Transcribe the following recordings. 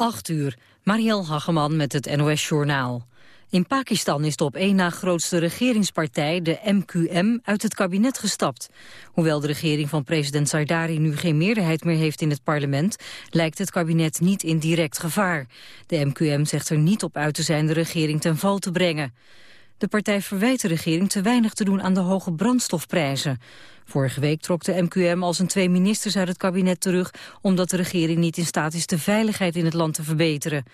8 uur, Marielle Hageman met het NOS Journaal. In Pakistan is de op één na grootste regeringspartij, de MQM, uit het kabinet gestapt. Hoewel de regering van president Zardari nu geen meerderheid meer heeft in het parlement, lijkt het kabinet niet in direct gevaar. De MQM zegt er niet op uit te zijn de regering ten val te brengen. De partij verwijt de regering te weinig te doen aan de hoge brandstofprijzen. Vorige week trok de MQM als een twee ministers uit het kabinet terug... omdat de regering niet in staat is de veiligheid in het land te verbeteren.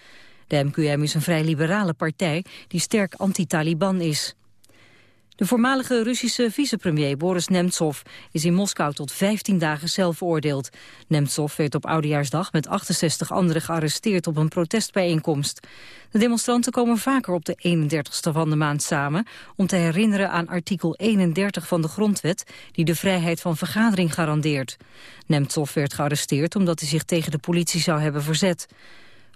De MQM is een vrij liberale partij die sterk anti-Taliban is. De voormalige Russische vicepremier Boris Nemtsov is in Moskou tot 15 dagen zelf veroordeeld. Nemtsov werd op Oudejaarsdag met 68 anderen gearresteerd op een protestbijeenkomst. De demonstranten komen vaker op de 31ste van de maand samen om te herinneren aan artikel 31 van de grondwet die de vrijheid van vergadering garandeert. Nemtsov werd gearresteerd omdat hij zich tegen de politie zou hebben verzet.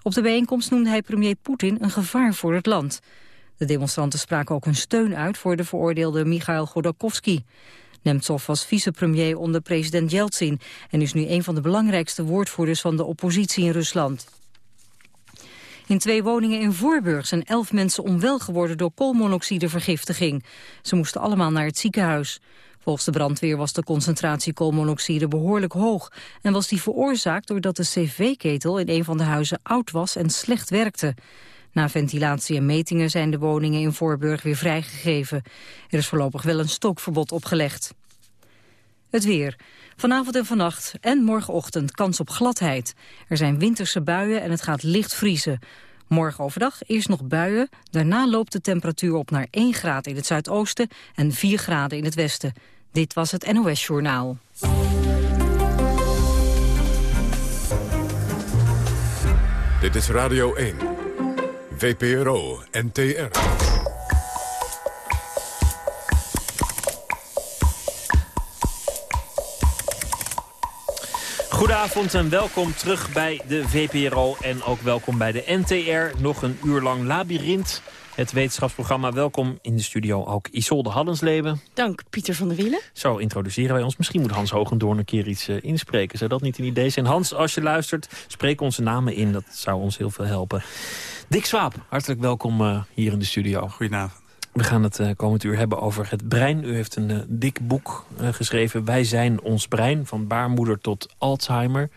Op de bijeenkomst noemde hij premier Poetin een gevaar voor het land. De demonstranten spraken ook hun steun uit voor de veroordeelde Mikhail Godorkovsky. Nemtsov was vicepremier onder president Yeltsin... en is nu een van de belangrijkste woordvoerders van de oppositie in Rusland. In twee woningen in Voorburg zijn elf mensen onwel geworden door koolmonoxidevergiftiging. Ze moesten allemaal naar het ziekenhuis. Volgens de brandweer was de concentratie koolmonoxide behoorlijk hoog... en was die veroorzaakt doordat de cv-ketel in een van de huizen oud was en slecht werkte. Na ventilatie en metingen zijn de woningen in Voorburg weer vrijgegeven. Er is voorlopig wel een stookverbod opgelegd. Het weer. Vanavond en vannacht en morgenochtend kans op gladheid. Er zijn winterse buien en het gaat licht vriezen. Morgen overdag eerst nog buien, daarna loopt de temperatuur op naar 1 graad in het zuidoosten en 4 graden in het westen. Dit was het NOS Journaal. Dit is Radio 1. VPRO NTR. Goedenavond en welkom terug bij de VPRO en ook welkom bij de NTR. Nog een uur lang labyrint, het wetenschapsprogramma. Welkom in de studio ook Isolde Hallensleben. Dank, Pieter van der Wielen. Zo introduceren wij ons. Misschien moet Hans Hogendoorn een keer iets uh, inspreken. Zou dat niet een idee zijn? Hans, als je luistert, spreek onze namen in. Dat zou ons heel veel helpen. Dick Swaap, hartelijk welkom uh, hier in de studio. Goedenavond. We gaan het uh, komend uur hebben over het brein. U heeft een uh, dik boek uh, geschreven. Wij zijn ons brein, van baarmoeder tot Alzheimer.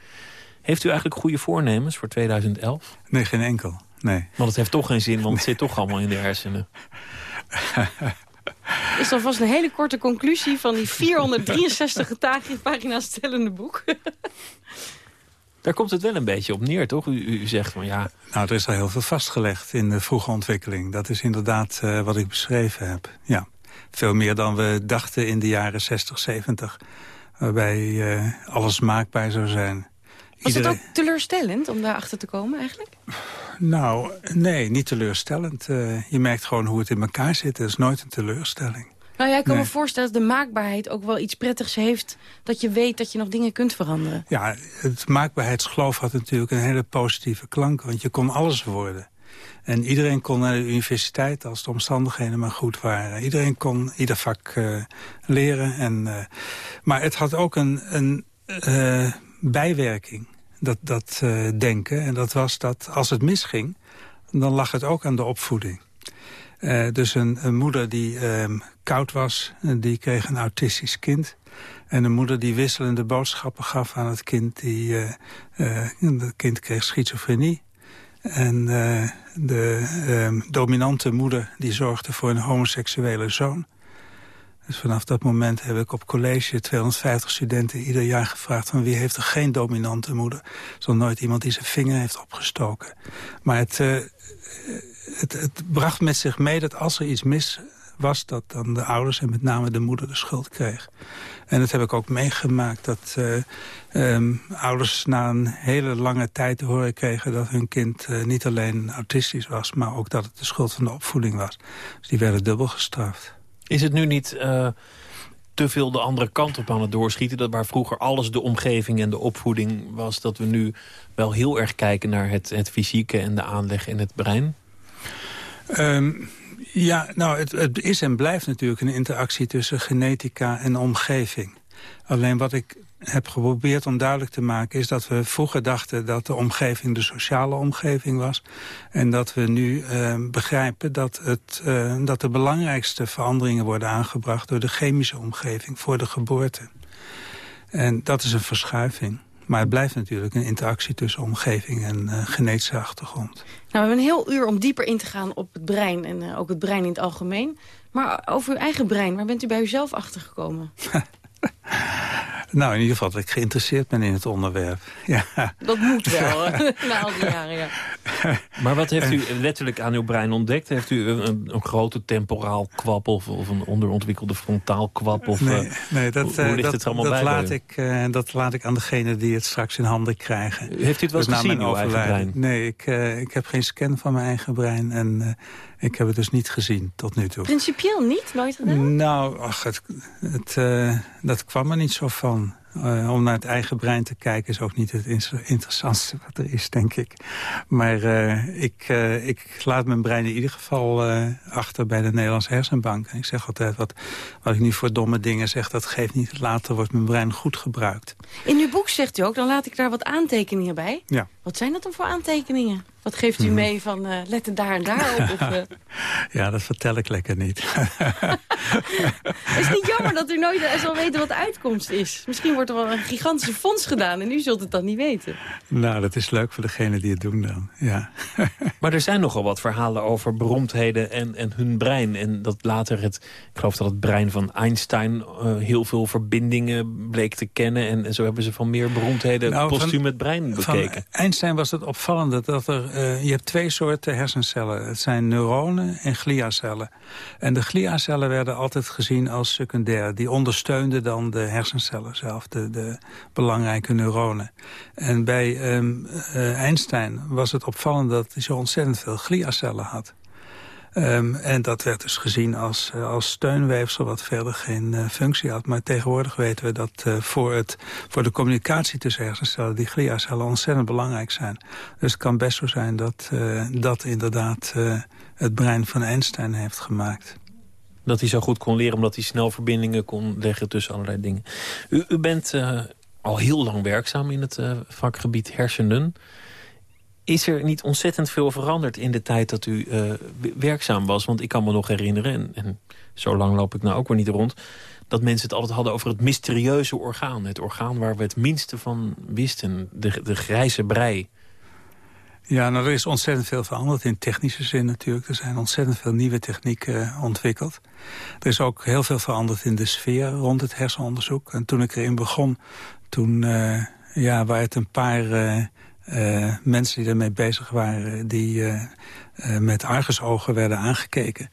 Heeft u eigenlijk goede voornemens voor 2011? Nee, geen enkel. Nee. Want het heeft toch geen zin, want het zit toch allemaal in de hersenen. Is dat vast een hele korte conclusie van die 463 pagina's stellende boek? Daar komt het wel een beetje op neer, toch? U, u, zegt van ja... Nou, er is al heel veel vastgelegd in de vroege ontwikkeling. Dat is inderdaad uh, wat ik beschreven heb. Ja, veel meer dan we dachten in de jaren 60, 70. Waarbij uh, alles maakbaar zou zijn. Was Iedereen... het ook teleurstellend om daarachter te komen eigenlijk? Nou, nee, niet teleurstellend. Uh, je merkt gewoon hoe het in elkaar zit. Dat is nooit een teleurstelling. Nou ja, ik kan nee. me voorstellen dat de maakbaarheid ook wel iets prettigs heeft... dat je weet dat je nog dingen kunt veranderen. Ja, het maakbaarheidsgeloof had natuurlijk een hele positieve klank... want je kon alles worden. En iedereen kon naar de universiteit als de omstandigheden maar goed waren. Iedereen kon ieder vak uh, leren. En, uh, maar het had ook een, een bijwerking, dat, dat denken. En dat was dat als het misging, dan lag het ook aan de opvoeding. Uh, dus een, moeder die uh, koud was, die kreeg een autistisch kind. En een moeder die wisselende boodschappen gaf aan het kind. Die, het kind kreeg schizofrenie. En de ehm, dominante moeder die zorgde voor een homoseksuele zoon. Dus vanaf dat moment heb ik op college 250 studenten ieder jaar gevraagd... van wie heeft er geen dominante moeder? Er is nooit iemand die zijn vinger heeft opgestoken. Maar het het, het bracht met zich mee dat als er iets mis was... dat dan de ouders en met name de moeder de schuld kreeg. En dat heb ik ook meegemaakt. Dat uh, um, ouders na een hele lange tijd te horen kregen... dat hun kind uh, niet alleen autistisch was... maar ook dat het de schuld van de opvoeding was. Dus die werden dubbel gestraft. Is het nu niet... Uh te veel de andere kant op aan het doorschieten. Dat waar vroeger alles de omgeving en de opvoeding was... dat we nu wel heel erg kijken naar het, het fysieke en de aanleg in het brein? Um, ja, nou, het, het, is en blijft natuurlijk een interactie tussen genetica en omgeving. Alleen wat ik heb geprobeerd om duidelijk te maken... is dat we vroeger dachten dat de omgeving de sociale omgeving was. En dat we nu uh, begrijpen dat, het, uh, dat de belangrijkste veranderingen worden aangebracht... door de chemische omgeving voor de geboorte. En dat is een verschuiving. Maar het blijft natuurlijk een interactie tussen omgeving en uh, genetische achtergrond. Nou, we hebben een heel uur om dieper in te gaan op het brein en uh, ook het brein in het algemeen. Maar over uw eigen brein, waar bent u bij uzelf achtergekomen? Nou, in ieder geval dat ik geïnteresseerd ben in het onderwerp. Ja. Dat moet wel, na al die jaren, ja. Maar wat heeft u letterlijk aan uw brein ontdekt? Heeft u een, een grote temporaal kwap of, of, een onderontwikkelde frontaal kwap? Of, nee, nee, dat, hoe, hoe ligt dat, het allemaal dat bij laat ik, uh, Dat laat ik aan degene die het straks in handen krijgen. Heeft u het wel eens dus gezien, uw eigen brein? Nee, ik, uh, ik heb geen scan van mijn eigen brein. En uh, ik heb het dus niet gezien tot nu toe. Principieel niet? Nooit gedaan? Nou, ach, het, het, dat kwam er niet zo van. Uh, om naar het eigen brein te kijken is ook niet het interessantste wat er is, denk ik. Maar uh, ik, uh, ik laat mijn brein in ieder geval achter bij de Nederlandse Hersenbank. En ik zeg altijd, wat, wat ik nu voor domme dingen zeg, dat geeft niet. Later wordt mijn brein goed gebruikt. In uw boek zegt u ook, dan laat ik daar wat aantekeningen bij. Ja. Wat zijn dat dan voor aantekeningen? Wat geeft u mee van uh, let er daar en daar op? Of, uh... Ja, dat vertel ik lekker niet. is het niet jammer dat u nooit zal weten wat de uitkomst is? Misschien wordt er wel een gigantische fonds gedaan en u zult het dan niet weten. Nou, dat is leuk voor degene die het doen dan, ja. maar er zijn nogal wat verhalen over beroemdheden en, en hun brein. En dat later het, ik geloof dat het brein van Einstein uh, heel veel verbindingen bleek te kennen. En, en zo hebben ze van meer beroemdheden nou, postuum het brein bekeken. Van Einstein was het opvallende dat er uh, je hebt twee soorten hersencellen. Het zijn neuronen en gliacellen. En de gliacellen werden altijd gezien als secundair. Die ondersteunden dan de hersencellen zelf, de, de belangrijke neuronen. En bij um, uh, Einstein was het opvallend dat hij zo ontzettend veel gliacellen had. Um, en dat werd dus gezien als, uh, als steunweefsel wat verder geen uh, functie had. Maar tegenwoordig weten we dat uh, voor, het, voor de communicatie tussen hersencellen... die gliacellen ontzettend belangrijk zijn. Dus het kan best zo zijn dat dat inderdaad het brein van Einstein heeft gemaakt. Dat hij zo goed kon leren omdat hij snel verbindingen kon leggen tussen allerlei dingen. U, u bent al heel lang werkzaam in het vakgebied hersenen... Is er niet ontzettend veel veranderd in de tijd dat u uh, werkzaam was? Want ik kan me nog herinneren, en, zo lang loop ik nou ook weer niet rond... dat mensen het altijd hadden over het mysterieuze orgaan. Het orgaan waar we het minste van wisten, de, de grijze brei. Ja, nou, er is ontzettend veel veranderd in technische zin natuurlijk. Er zijn ontzettend veel nieuwe technieken ontwikkeld. Er is ook heel veel veranderd in de sfeer rond het hersenonderzoek. En toen ik erin begon, toen uh, ja, waren het een paar... uh, mensen die ermee bezig waren... die uh, uh, met argusogen werden aangekeken.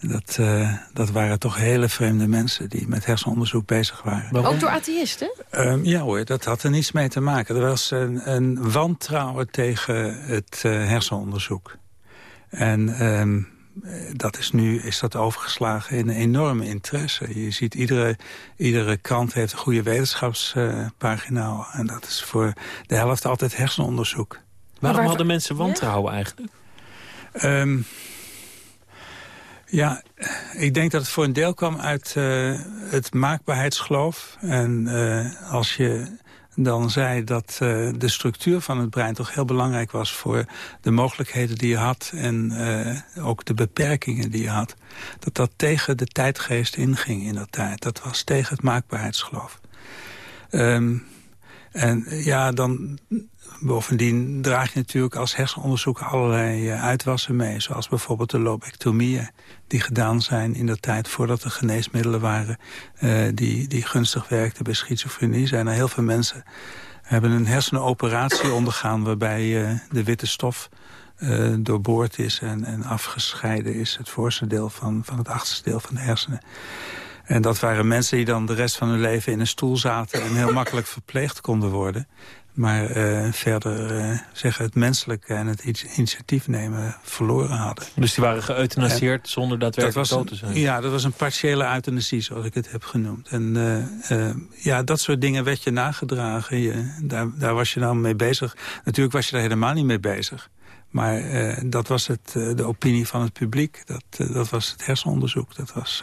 Dat, uh, dat waren toch hele vreemde mensen die met hersenonderzoek bezig waren. Waarom? Ook door atheïsten? Um, ja hoor, dat had er niets mee te maken. Er was een, een wantrouwen tegen het uh, hersenonderzoek. En um, dat is nu is dat overgeslagen in een enorme interesse. Je ziet, iedere, iedere krant heeft een goede wetenschapspagina. Uh, en dat is voor de helft altijd hersenonderzoek. Waarom hadden mensen wantrouwen eigenlijk? Um, ja, ik denk dat het voor een deel kwam uit uh, het maakbaarheidsgeloof. En uh, als je dan zei dat uh, de structuur van het brein toch heel belangrijk was... voor de mogelijkheden die je had en uh, ook de beperkingen die je had. Dat dat tegen de tijdgeest inging in dat tijd. Dat was tegen het maakbaarheidsgeloof. Um, en ja, dan bovendien draag je natuurlijk als hersenonderzoeker allerlei uh, uitwassen mee. Zoals bijvoorbeeld de lobectomieën die gedaan zijn in de tijd voordat er geneesmiddelen waren uh, die, die gunstig werkten bij schizofrenie. Zijn er heel veel mensen hebben een hersenoperatie ondergaan waarbij uh, de witte stof doorboord is en, en afgescheiden is. Het voorste deel van, van het achterste deel van de hersenen. En dat waren mensen die dan de rest van hun leven in een stoel zaten... en heel makkelijk verpleegd konden worden. Maar uh, verder uh, zeggen het menselijke en het initiatief nemen verloren hadden. Dus die waren geëuthanaseerd en zonder daadwerkelijk dood te zijn? Ja, dat was een partiële euthanasie, zoals ik het heb genoemd. En uh, ja, dat soort dingen werd je nagedragen. Je, daar, daar was je nou mee bezig. Natuurlijk was je daar helemaal niet mee bezig. Maar dat was het, de opinie van het publiek. Dat, dat was het hersenonderzoek. Dat was,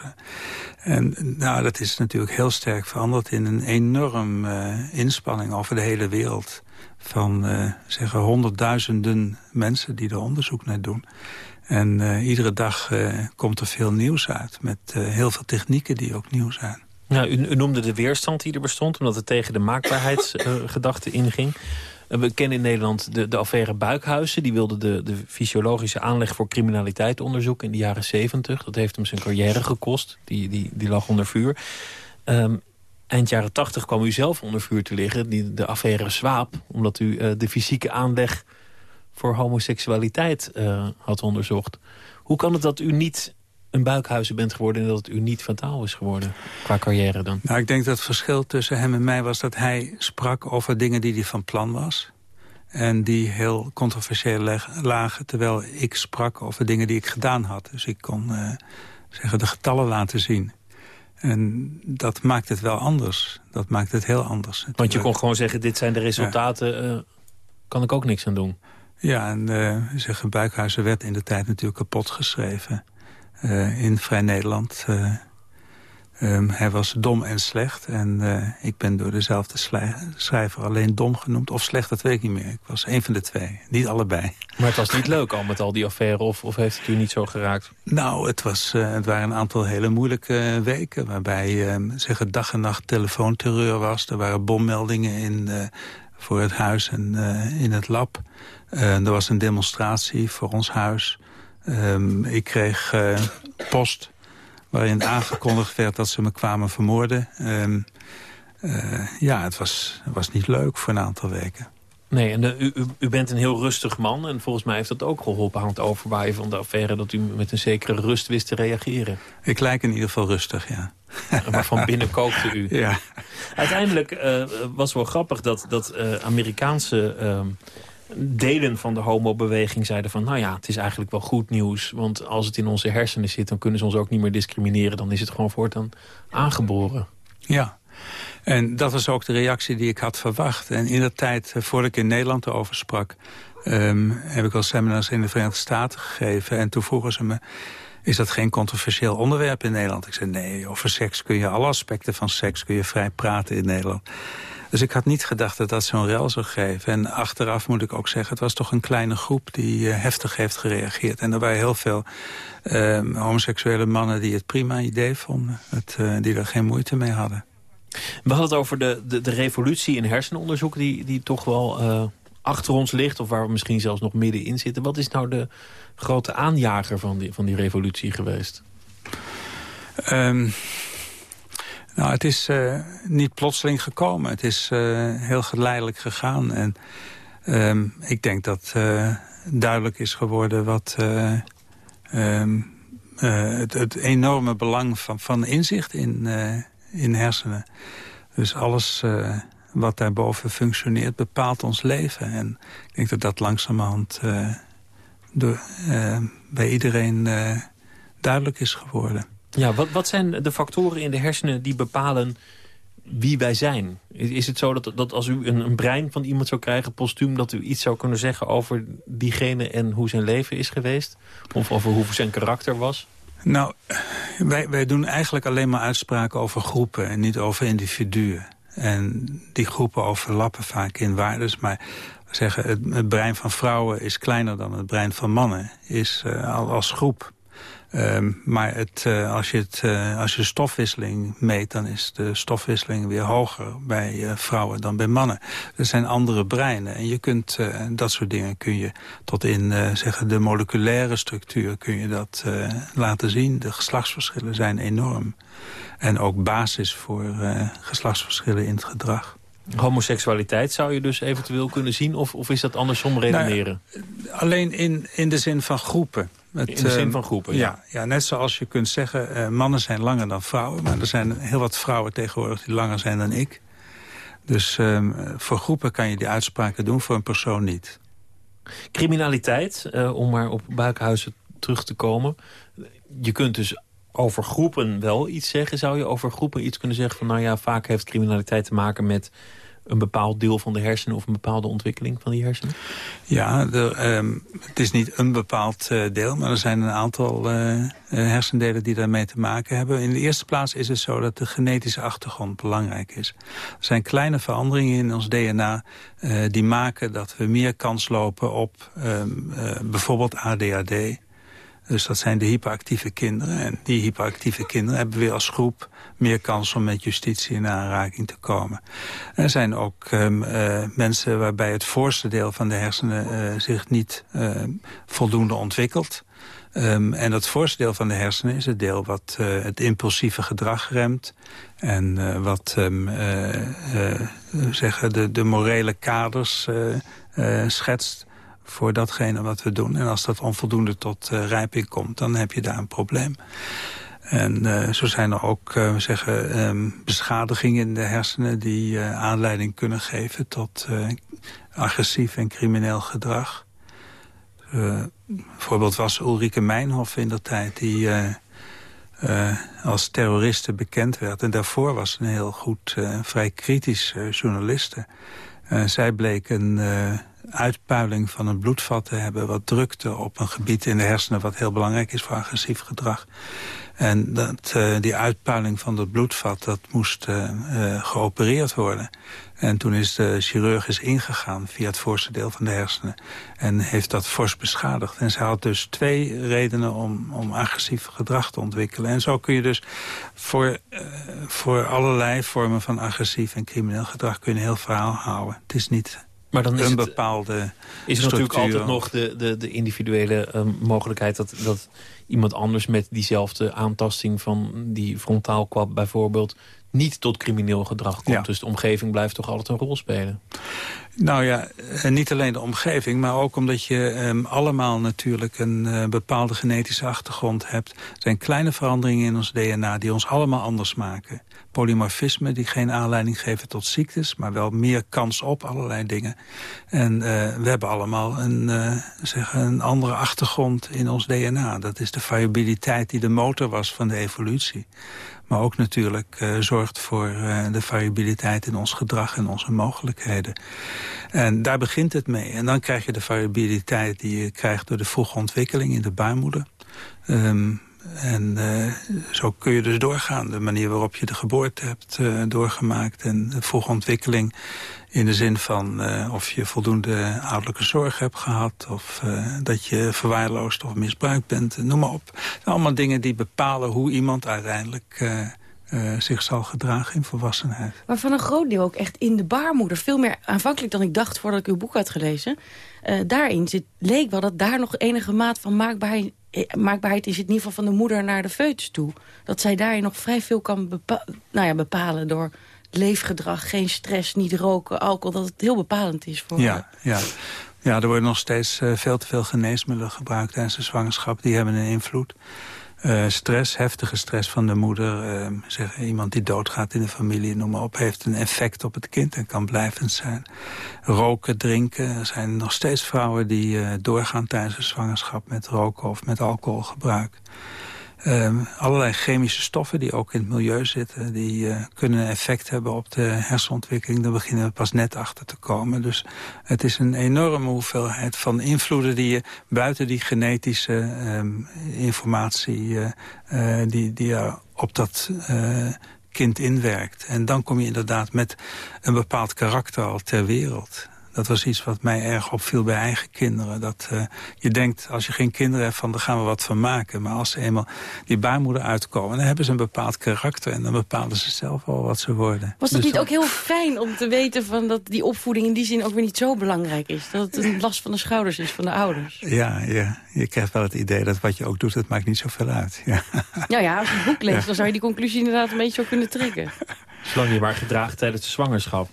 en nou, dat is natuurlijk heel sterk veranderd in een enorm inspanning over de hele wereld. Van zeggen honderdduizenden mensen die er onderzoek naar doen. En iedere dag komt er veel nieuws uit. Met heel veel technieken die ook nieuw zijn. Nou, u, u, noemde de weerstand die er bestond... omdat het tegen de maakbaarheidsgedachte inging. We kennen in Nederland de, de affaire Buikhuizen. Die wilde de, de fysiologische aanleg voor criminaliteit onderzoeken in de jaren 70. Dat heeft hem zijn carrière gekost. Die, die, die lag onder vuur. Um, eind jaren 80 kwam u zelf onder vuur te liggen. Die, de affaire Swaap. Omdat u de fysieke aanleg voor homoseksualiteit uh, had onderzocht. Hoe kan het dat u niet een buikhuizen bent geworden... en dat het u niet fataal is geworden qua carrière dan? Nou, ik denk dat het verschil tussen hem en mij was dat hij sprak over dingen die hij van plan was. En die heel controversieel lagen, terwijl ik sprak over dingen die ik gedaan had. Dus ik kon uh, zeggen de getallen laten zien. En dat maakt het wel anders. Dat maakt het heel anders. Want je kon gewoon zeggen, dit zijn de resultaten, ja. uh, kan ik ook niks aan doen. Ja, en uh, zeggen Buikhuizen werd in de tijd natuurlijk kapot geschreven. Uh, in Vrij Nederland. Uh, um, hij was dom en slecht. En ik ben door dezelfde schrijver alleen dom genoemd. Of slecht, dat weet ik niet meer. Ik was een van de twee. Niet allebei. Maar het was niet leuk al met al die affaire? Of, of heeft het u niet zo geraakt? Nou, het, was, het waren een aantal hele moeilijke weken. Waarbij ehm, zeggen dag en nacht telefoonterreur was. Er waren bommeldingen in voor het huis en in het lab. Uh, er was een demonstratie voor ons huis. Um, ik kreeg uh, post waarin aangekondigd werd dat ze me kwamen vermoorden. Um, uh, ja, het was, was niet leuk voor een aantal weken. Nee, en de, u, u, bent een heel rustig man. En volgens mij heeft dat ook geholpen aan het overwaaien van de affaire... dat u met een zekere rust wist te reageren. Ik lijk in ieder geval rustig, ja. Maar van binnen kookte u. Ja. Uiteindelijk uh, was wel grappig dat, dat uh, Amerikaanse... Uh, delen van de homobeweging zeiden van... nou ja, het is eigenlijk wel goed nieuws. Want als het in onze hersenen zit, dan kunnen ze ons ook niet meer discrimineren. Dan is het gewoon voortaan aangeboren. Ja, en dat was ook de reactie die ik had verwacht. En in dat tijd, eh, voordat ik in Nederland erover sprak... Um, heb ik al seminars in de Verenigde Staten gegeven. En toen vroegen ze me, is dat geen controversieel onderwerp in Nederland? Ik zei, nee, over seks kun je, alle aspecten van seks kun je vrij praten in Nederland. Dus ik had niet gedacht dat dat zo'n rel zou geven. En achteraf moet ik ook zeggen, het was toch een kleine groep die uh, heftig heeft gereageerd. En er waren heel veel uh, homoseksuele mannen die het prima idee vonden. Het, uh, die er geen moeite mee hadden. We hadden het over de, de, de revolutie in hersenonderzoek die, die toch wel uh, achter ons ligt. Of waar we misschien zelfs nog middenin zitten. Wat is nou de grote aanjager van die, van die revolutie geweest? Um, nou, het is uh, niet plotseling gekomen. Het is uh, heel geleidelijk gegaan. En um, ik denk dat uh, duidelijk is geworden wat um, het, het, enorme belang van, van inzicht in, in hersenen. Dus alles wat daarboven functioneert bepaalt ons leven. En ik denk dat dat langzamerhand door, bij iedereen duidelijk is geworden. Ja, wat, wat zijn de factoren in de hersenen die bepalen wie wij zijn? Is het zo dat, dat als u een, een, brein van iemand zou krijgen, postuum... dat u iets zou kunnen zeggen over diegene en hoe zijn leven is geweest? Of over hoe zijn karakter was? Nou, wij, wij doen eigenlijk alleen maar uitspraken over groepen... en niet over individuen. En die groepen overlappen vaak in waardes. Maar we zeggen, het, het brein van vrouwen is kleiner dan het brein van mannen. Is uh, als groep Um, maar het, uh, als, je het, uh, als je stofwisseling meet... dan is de stofwisseling weer hoger bij uh, vrouwen dan bij mannen. Er zijn andere breinen. En je kunt dat soort dingen kun je tot in zeggen de moleculaire structuur... kun je dat laten zien. De geslachtsverschillen zijn enorm. En ook basis voor geslachtsverschillen in het gedrag. Homoseksualiteit zou je dus eventueel kunnen zien? Of, of is dat andersom redeneren? Nou, alleen in, in de zin van groepen. Het, in de zin ehm, van groepen, ja. ja. ja. net zoals je kunt zeggen, uh, mannen zijn langer dan vrouwen. Maar er zijn heel wat vrouwen tegenwoordig die langer zijn dan ik. Dus um, voor groepen kan je die uitspraken doen, voor een persoon niet. Criminaliteit, uh, om maar op buikhuizen terug te komen. Je kunt dus over groepen wel iets zeggen. Zou je over groepen iets kunnen zeggen van... nou ja, vaak heeft criminaliteit te maken met een bepaald deel van de hersenen... of een bepaalde ontwikkeling van die hersenen? Ja, de, het is niet een bepaald deel, maar er zijn een aantal hersendelen die daarmee te maken hebben. In de eerste plaats is het zo dat de genetische achtergrond belangrijk is. Er zijn kleine veranderingen in ons DNA die maken dat we meer kans lopen op ehm, bijvoorbeeld ADHD dus dat zijn de hyperactieve kinderen. En die hyperactieve kinderen hebben weer als groep meer kans om met justitie in aanraking te komen. Er zijn ook um, uh, mensen waarbij het voorste deel van de hersenen uh, zich niet uh, voldoende ontwikkelt. Um, en dat voorste deel van de hersenen is het deel wat het impulsieve gedrag remt. En wat zeggen de, de morele kaders schetst voor datgene wat we doen. En als dat onvoldoende tot uh, rijping komt, dan heb je daar een probleem. En uh, zo zijn er ook uh, we zeggen, um, beschadigingen in de hersenen... die aanleiding kunnen geven tot agressief en crimineel gedrag. bijvoorbeeld was Ulrike Meinhof in de tijd... die als terroriste bekend werd. En daarvoor was een heel goed, vrij kritisch journaliste. zij bleek een uitpuiling van een bloedvat te hebben... wat drukte op een gebied in de hersenen wat heel belangrijk is voor agressief gedrag. En dat, uh, die uitpuiling van dat bloedvat, dat moest uh, geopereerd worden. En toen is de chirurg is ingegaan via het voorste deel van de hersenen. En heeft dat fors beschadigd. En ze had dus twee redenen om, om agressief gedrag te ontwikkelen. En zo kun je dus voor, voor allerlei vormen van agressief en crimineel gedrag... kun je een heel verhaal houden. Het is niet maar dan is een het, bepaalde Is er natuurlijk altijd nog de, de, de individuele uh, mogelijkheid... Dat, dat iemand anders met diezelfde aantasting van die frontaalkwap bijvoorbeeld... niet tot crimineel gedrag komt. Dus de omgeving blijft toch altijd een rol spelen. Nou ja, eh, niet alleen de omgeving, maar ook omdat je um, allemaal natuurlijk een uh, bepaalde genetische achtergrond hebt. Er zijn kleine veranderingen in ons DNA die ons allemaal anders maken polymorfisme die geen aanleiding geven tot ziektes... maar wel meer kans op allerlei dingen. En uh, we hebben allemaal een, uh, zeg, een andere achtergrond in ons DNA. Dat is de variabiliteit die de motor was van de evolutie. Maar ook natuurlijk uh, zorgt voor de variabiliteit in ons gedrag en onze mogelijkheden. En daar begint het mee. En dan krijg je de variabiliteit die je krijgt door de vroege ontwikkeling in de baarmoeder. Um, en uh, zo kun je dus doorgaan. De manier waarop je de geboorte hebt doorgemaakt... en de vroege ontwikkeling in de zin van uh, of je voldoende ouderlijke zorg hebt gehad... of dat je verwaarloosd of misbruikt bent, noem maar op. Allemaal dingen die bepalen hoe iemand uiteindelijk... zich zal gedragen in volwassenheid. Maar van een groot deel ook echt in de baarmoeder. Veel meer aanvankelijk dan ik dacht voordat ik uw boek had gelezen. daarin zit, leek wel dat daar nog enige maat van maakbaarheid eh, maakbaarheid is in ieder geval van de moeder naar de foetus toe. Dat zij daarin nog vrij veel kan bepa nou ja, bepalen door leefgedrag, geen stress, niet roken, alcohol. Dat het heel bepalend is voor ja, Ja, ja, er worden nog steeds uh, veel te veel geneesmiddelen gebruikt tijdens de zwangerschap. Die hebben een invloed. Uh, stress, heftige stress van de moeder, uh, zeg, iemand die doodgaat in de familie, noem maar op, heeft een effect op het kind en kan blijvend zijn. Roken, drinken, er zijn nog steeds vrouwen die uh, doorgaan tijdens de zwangerschap met roken of met alcoholgebruik. Um, allerlei chemische stoffen die ook in het milieu zitten... die uh, kunnen effect hebben op de hersenontwikkeling. Daar beginnen we pas net achter te komen. Dus het is een enorme hoeveelheid van invloeden... die je buiten die genetische um, informatie... Uh, uh, die, die er op dat kind inwerkt. En dan kom je inderdaad met een bepaald karakter al ter wereld. Dat was iets wat mij erg opviel bij eigen kinderen. Dat uh, je denkt, als je geen kinderen hebt, van daar gaan we wat van maken. Maar als ze eenmaal die baarmoeder uitkomen, dan hebben ze een bepaald karakter. En dan bepalen ze zelf al wat ze worden. Was dat dus niet ook heel fijn om te weten van dat die opvoeding in die zin ook weer niet zo belangrijk is? Dat het een last van de schouders is van de ouders? Ja, ja. je krijgt wel het idee dat wat je ook doet, het maakt niet zoveel uit. Ja, nou ja, als je het boek leest, dan zou je die conclusie inderdaad een beetje zo kunnen trekken. Zolang je maar gedragen tijdens de zwangerschap.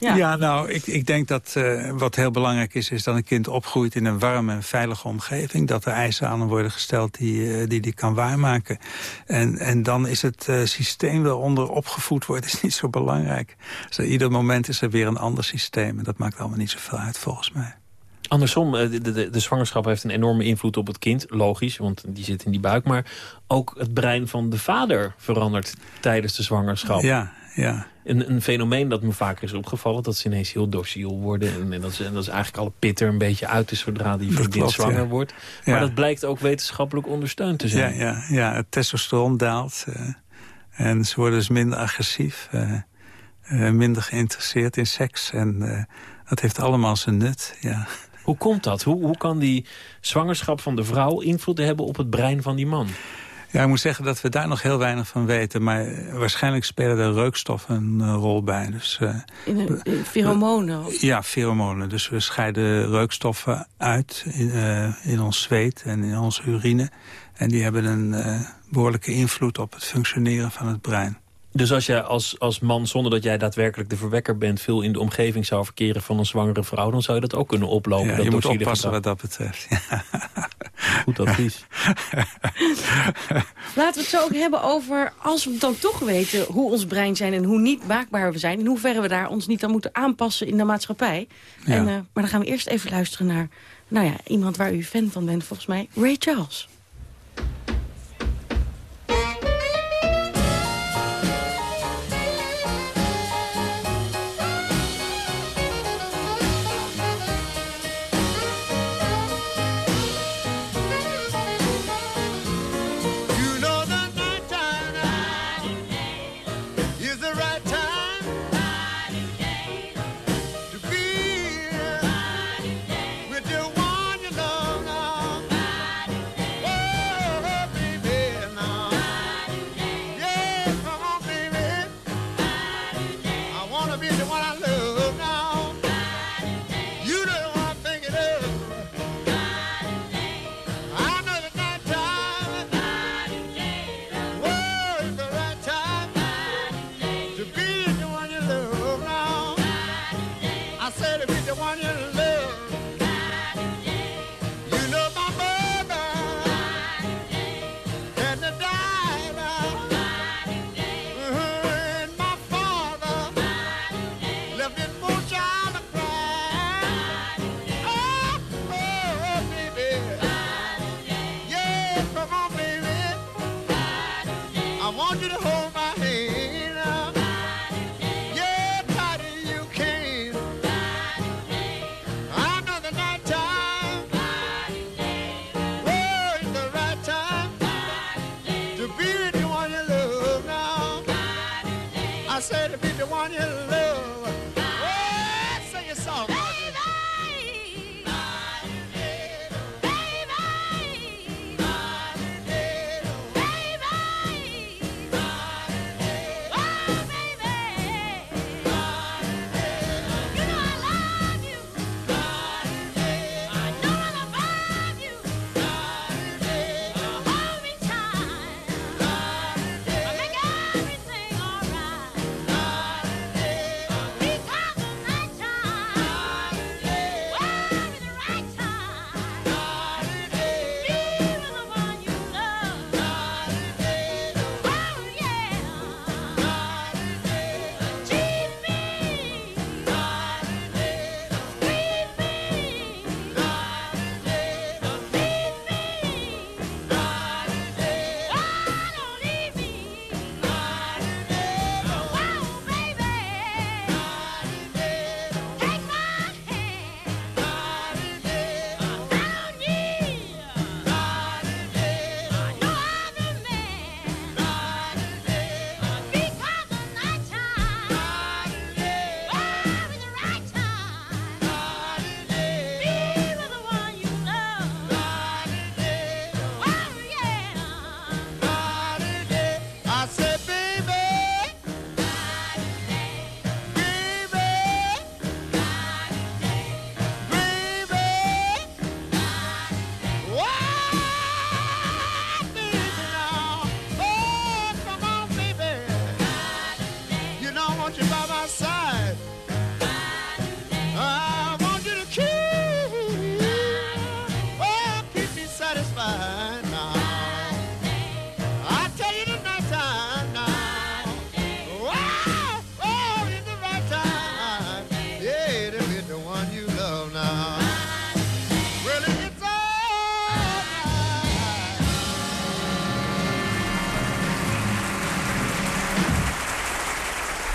Ja, ja nou, ik, ik denk dat uh, wat heel belangrijk is... is dat een kind opgroeit in een warme en veilige omgeving. Dat er eisen aan hem worden gesteld die uh, die, die kan waarmaken. En, en dan is het uh, systeem waaronder opgevoed wordt is niet zo belangrijk. Dus ieder moment is er weer een ander systeem. En dat maakt allemaal niet zoveel uit volgens mij. Andersom, de, de, de, zwangerschap heeft een enorme invloed op het kind. Logisch, want die zit in die buik. Maar ook het brein van de vader verandert tijdens de zwangerschap. Ja, ja. Een, een fenomeen dat me vaker is opgevallen... dat ze ineens heel dociel worden. En, en dat, ze, en dat is eigenlijk alle pit er een beetje uit is... zodra die vriendin zwanger wordt. Maar Ja. dat blijkt ook wetenschappelijk ondersteund te Ja, zijn. ja, ja, het testosteron daalt. eh, en ze worden dus minder agressief. eh, eh, minder geïnteresseerd in seks. En dat heeft allemaal zijn nut, ja. Hoe komt dat? Hoe, hoe kan die zwangerschap van de vrouw invloed hebben op het brein van die man? Ja, ik moet zeggen dat we daar nog heel weinig van weten. Maar waarschijnlijk spelen er reukstoffen een eh, rol bij. Dus pheromonen. of- ja, pheromonen. Dus we scheiden reukstoffen uit in, in ons zweet en in onze urine. En die hebben een eh, behoorlijke invloed op het functioneren van het brein. Dus als jij als, als man, zonder dat jij daadwerkelijk de verwekker bent... veel in de omgeving zou verkeren van een zwangere vrouw... dan zou je dat ook kunnen oplopen. Ja, dat je moet oppassen gedrag. wat dat betreft. Ja. Goed advies. Laten we het zo ook hebben over, als we dan toch weten hoe ons brein zijn... en hoe niet maakbaar we zijn... in hoeverre we daar ons niet aan moeten aanpassen in de maatschappij. Ja. En, eh, maar dan gaan we eerst even luisteren naar nou ja, iemand waar u fan van bent, volgens mij, Ray Charles.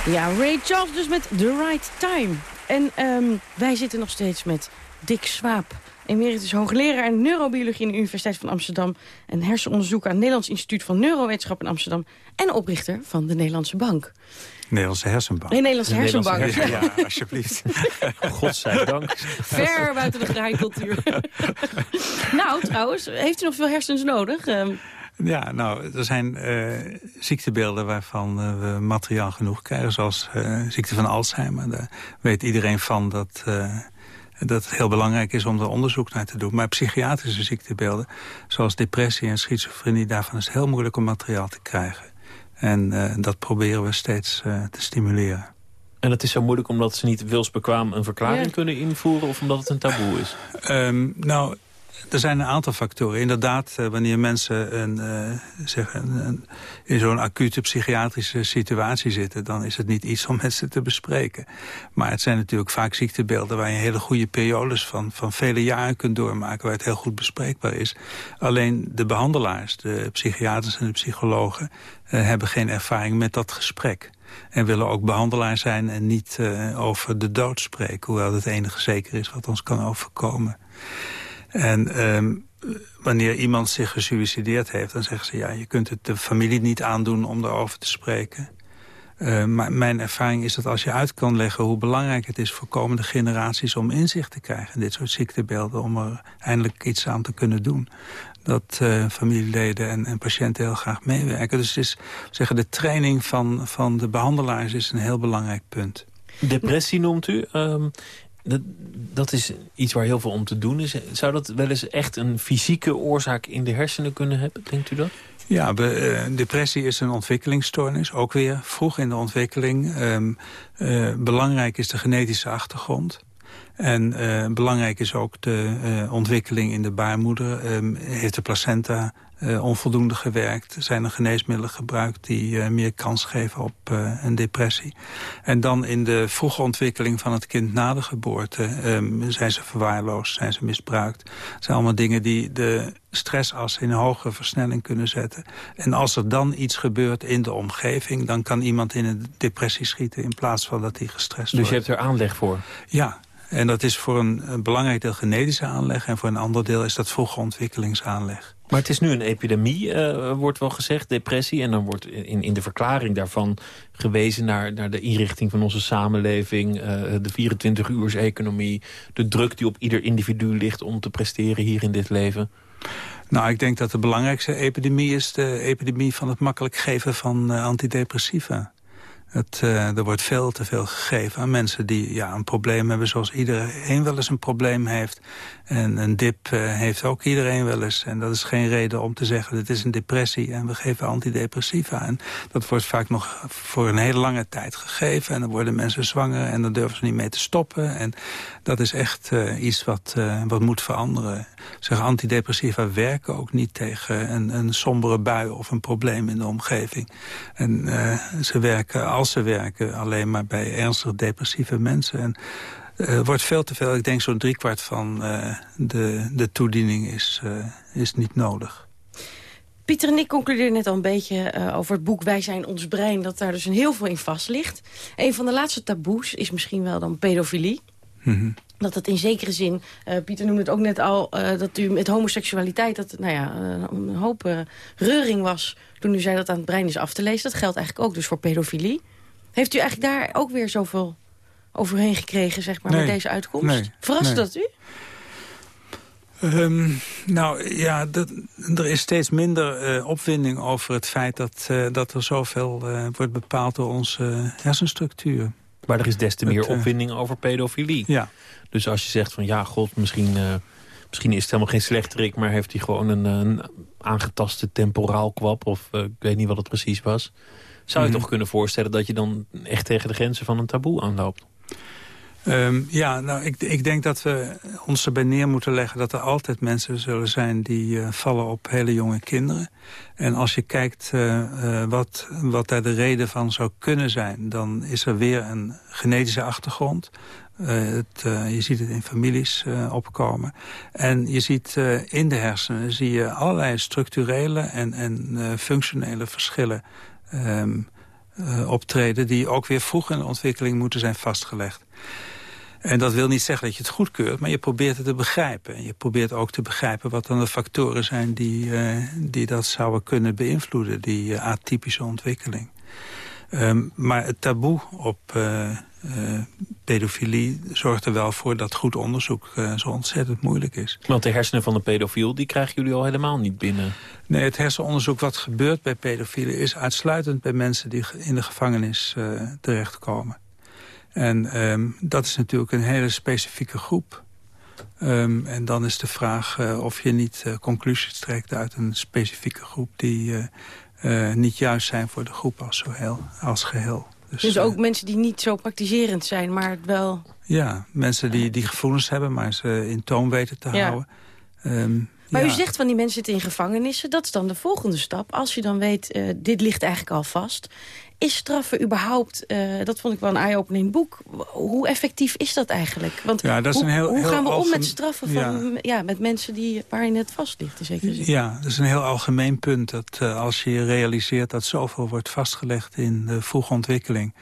Ja, Ray Charles dus met The Right Time. En ehm, wij zitten nog steeds met Dick Swaap. Emeritus hoogleraar neurobiologie in de Universiteit van Amsterdam... en hersenonderzoeker aan het Nederlands Instituut van Neurowetenschap in Amsterdam... en oprichter van de Nederlandse Bank. Nederlandse hersenbank. Nee, Nederlandse hersenbank. Nederlandse Ja, alsjeblieft. Godzijdank. Ver buiten de graaikultuur. nou, trouwens, heeft u nog veel hersens nodig? Ehm, Ja, nou, er zijn eh, ziektebeelden waarvan eh, we materiaal genoeg krijgen. Zoals eh, ziekte van Alzheimer. Daar weet iedereen van dat, eh, dat het heel belangrijk is om er onderzoek naar te doen. Maar psychiatrische ziektebeelden, zoals depressie en schizofrenie... daarvan is het heel moeilijk om materiaal te krijgen. En eh, dat proberen we steeds eh, te stimuleren. En het is zo moeilijk omdat ze niet wilsbekwaam een verklaring Ja. kunnen invoeren... of omdat het een taboe is? Ehm, nou, er zijn een aantal factoren. Inderdaad, eh, wanneer mensen een, eh, zeg, een, een- in zo'n acute psychiatrische situatie zitten... dan is het niet iets om met ze te bespreken. Maar het zijn natuurlijk vaak ziektebeelden... waar je hele goede periodes van, van vele jaren kunt doormaken... waar het heel goed bespreekbaar is. Alleen de behandelaars, de psychiaters en de psychologen... eh, hebben geen ervaring met dat gesprek. En willen ook behandelaar zijn en niet over de dood spreken. Hoewel het enige zeker is wat ons kan overkomen. En ehm, wanneer iemand zich gesuicideerd heeft, dan zeggen ze... ja, je kunt het de familie niet aandoen om daarover te spreken. Eh, maar mijn ervaring is dat als je uit kan leggen hoe belangrijk het is voor komende generaties om inzicht te krijgen in dit soort ziektebeelden, om er eindelijk iets aan te kunnen doen, dat eh, familieleden en, en patiënten heel graag meewerken. Dus is, zeggen, de training van, van de behandelaars is een heel belangrijk punt. Depressie noemt u. Ehm, dat, dat is iets waar heel veel om te doen is. Zou dat wel eens echt een fysieke oorzaak in de hersenen kunnen hebben? Denkt u dat? Ja, eh, depressie is een ontwikkelingsstoornis, ook weer vroeg in de ontwikkeling. Ehm, eh, belangrijk is de genetische achtergrond. En eh, belangrijk is ook de ontwikkeling in de baarmoeder. Ehm, heeft de placenta eh, onvoldoende gewerkt? Zijn er geneesmiddelen gebruikt die eh, meer kans geven op eh, een depressie? En dan in de vroege ontwikkeling van het kind na de geboorte... ehm, zijn ze verwaarloosd, zijn ze misbruikt. Dat zijn allemaal dingen die de stressas in hogere versnelling kunnen zetten. En als er dan iets gebeurt in de omgeving... dan kan iemand in een depressie schieten in plaats van dat hij gestrest Dus wordt. je hebt er aanleg voor? Ja, en dat is voor een, een belangrijk deel genetische aanleg... en voor een ander deel is dat vroege ontwikkelingsaanleg. Maar het is nu een epidemie, eh, wordt wel gezegd, depressie. En dan wordt in, in de verklaring daarvan gewezen naar, naar de inrichting van onze samenleving. eh, de 24-uurs-economie. De druk die op ieder individu ligt om te presteren hier in dit leven. Nou, ik denk dat de belangrijkste epidemie is... de epidemie van het makkelijk geven van eh, antidepressiva. Het, er wordt veel te veel gegeven aan mensen die ja, een probleem hebben... zoals iedereen wel eens een probleem heeft. En een dip eh, heeft ook iedereen wel eens. En dat is geen reden om te zeggen, dit is een depressie... en we geven antidepressiva. En dat wordt vaak nog voor een hele lange tijd gegeven. En dan worden mensen zwanger en dan durven ze niet mee te stoppen. En dat is echt eh, iets wat, eh, wat moet veranderen. Zeg, antidepressiva werken ook niet tegen een, een sombere bui... of een probleem in de omgeving. En ze werken, als ze werken, alleen maar bij ernstig depressieve mensen... En, er wordt veel te veel, ik denk zo'n driekwart van eh, de, de toediening is, eh, is niet nodig. Pieter en ik concludeerden net al een beetje over het boek Wij zijn ons brein... dat daar dus een heel veel in vast ligt. Een van de laatste taboes is misschien wel dan pedofilie. Mhm. Dat het in zekere zin, Pieter noemde het ook net al... dat u met homoseksualiteit dat, nou ja, een hoop reuring was... toen u zei dat aan het brein is af te lezen. Dat geldt eigenlijk ook dus voor pedofilie. Heeft u eigenlijk daar ook weer zoveel overheen gekregen, zeg maar, Nee. met deze uitkomst? Nee. Verrast Nee. dat u? Ehm, nou ja, dat, er is steeds minder eh, opwinding over het feit dat, eh, dat er zoveel eh, wordt bepaald door onze hersenstructuur. Maar er is des te meer Het, opwinding over pedofilie. Ja, Dus als je zegt van ja, god, misschien, eh, misschien is het helemaal geen slechterik... maar heeft hij gewoon een, een aangetaste temporaal kwap... of ik weet niet wat het precies was... zou je Mhm. toch kunnen voorstellen dat je dan echt tegen de grenzen van een taboe aanloopt? Ehm, ja nou, ik, ik denk dat we ons erbij neer moeten leggen... dat er altijd mensen zullen zijn die eh, vallen op hele jonge kinderen. En als je kijkt eh, eh, wat, wat daar de reden van zou kunnen zijn... dan is er weer een genetische achtergrond. Het, je ziet het in families opkomen. En je ziet in de hersenen zie je allerlei structurele en, en functionele verschillen... ehm, eh, optreden... die ook weer vroeg in de ontwikkeling moeten zijn vastgelegd. En dat wil niet zeggen dat je het goedkeurt, maar je probeert het te begrijpen. En je probeert ook te begrijpen wat dan de factoren zijn... die, eh, die dat zouden kunnen beïnvloeden, die uh, atypische ontwikkeling. Um, maar het taboe op uh, pedofilie zorgt er wel voor dat goed onderzoek uh, zo ontzettend moeilijk is. Want de hersenen van de pedofiel, die krijgen jullie al helemaal niet binnen. Nee, het hersenonderzoek wat gebeurt bij pedofielen is uitsluitend bij mensen die in de gevangenis terechtkomen. En um, dat is natuurlijk een hele specifieke groep. Um, en dan is de vraag of je niet conclusies trekt uit een specifieke groep... die niet juist zijn voor de groep als, heel, als geheel. Dus, dus ook mensen die niet zo praktiserend zijn, maar wel... Ja, mensen die, die gevoelens hebben, maar ze in toon weten te ja. houden. Um, maar ja. u zegt van die mensen zitten in gevangenissen. Dat is dan de volgende stap. Als je dan weet, uh, dit ligt eigenlijk al vast. Is straffen überhaupt, uh, dat vond ik wel een eye-opening boek... hoe effectief is dat eigenlijk? Want ja, dat is hoe, een heel, hoe heel gaan we om met straffen van, ja. Ja. met mensen die, waarin het vast ligt? In zekere zin? Ja, dat is een heel algemeen punt. Dat uh, als je realiseert dat zoveel wordt vastgelegd in de vroege ontwikkeling...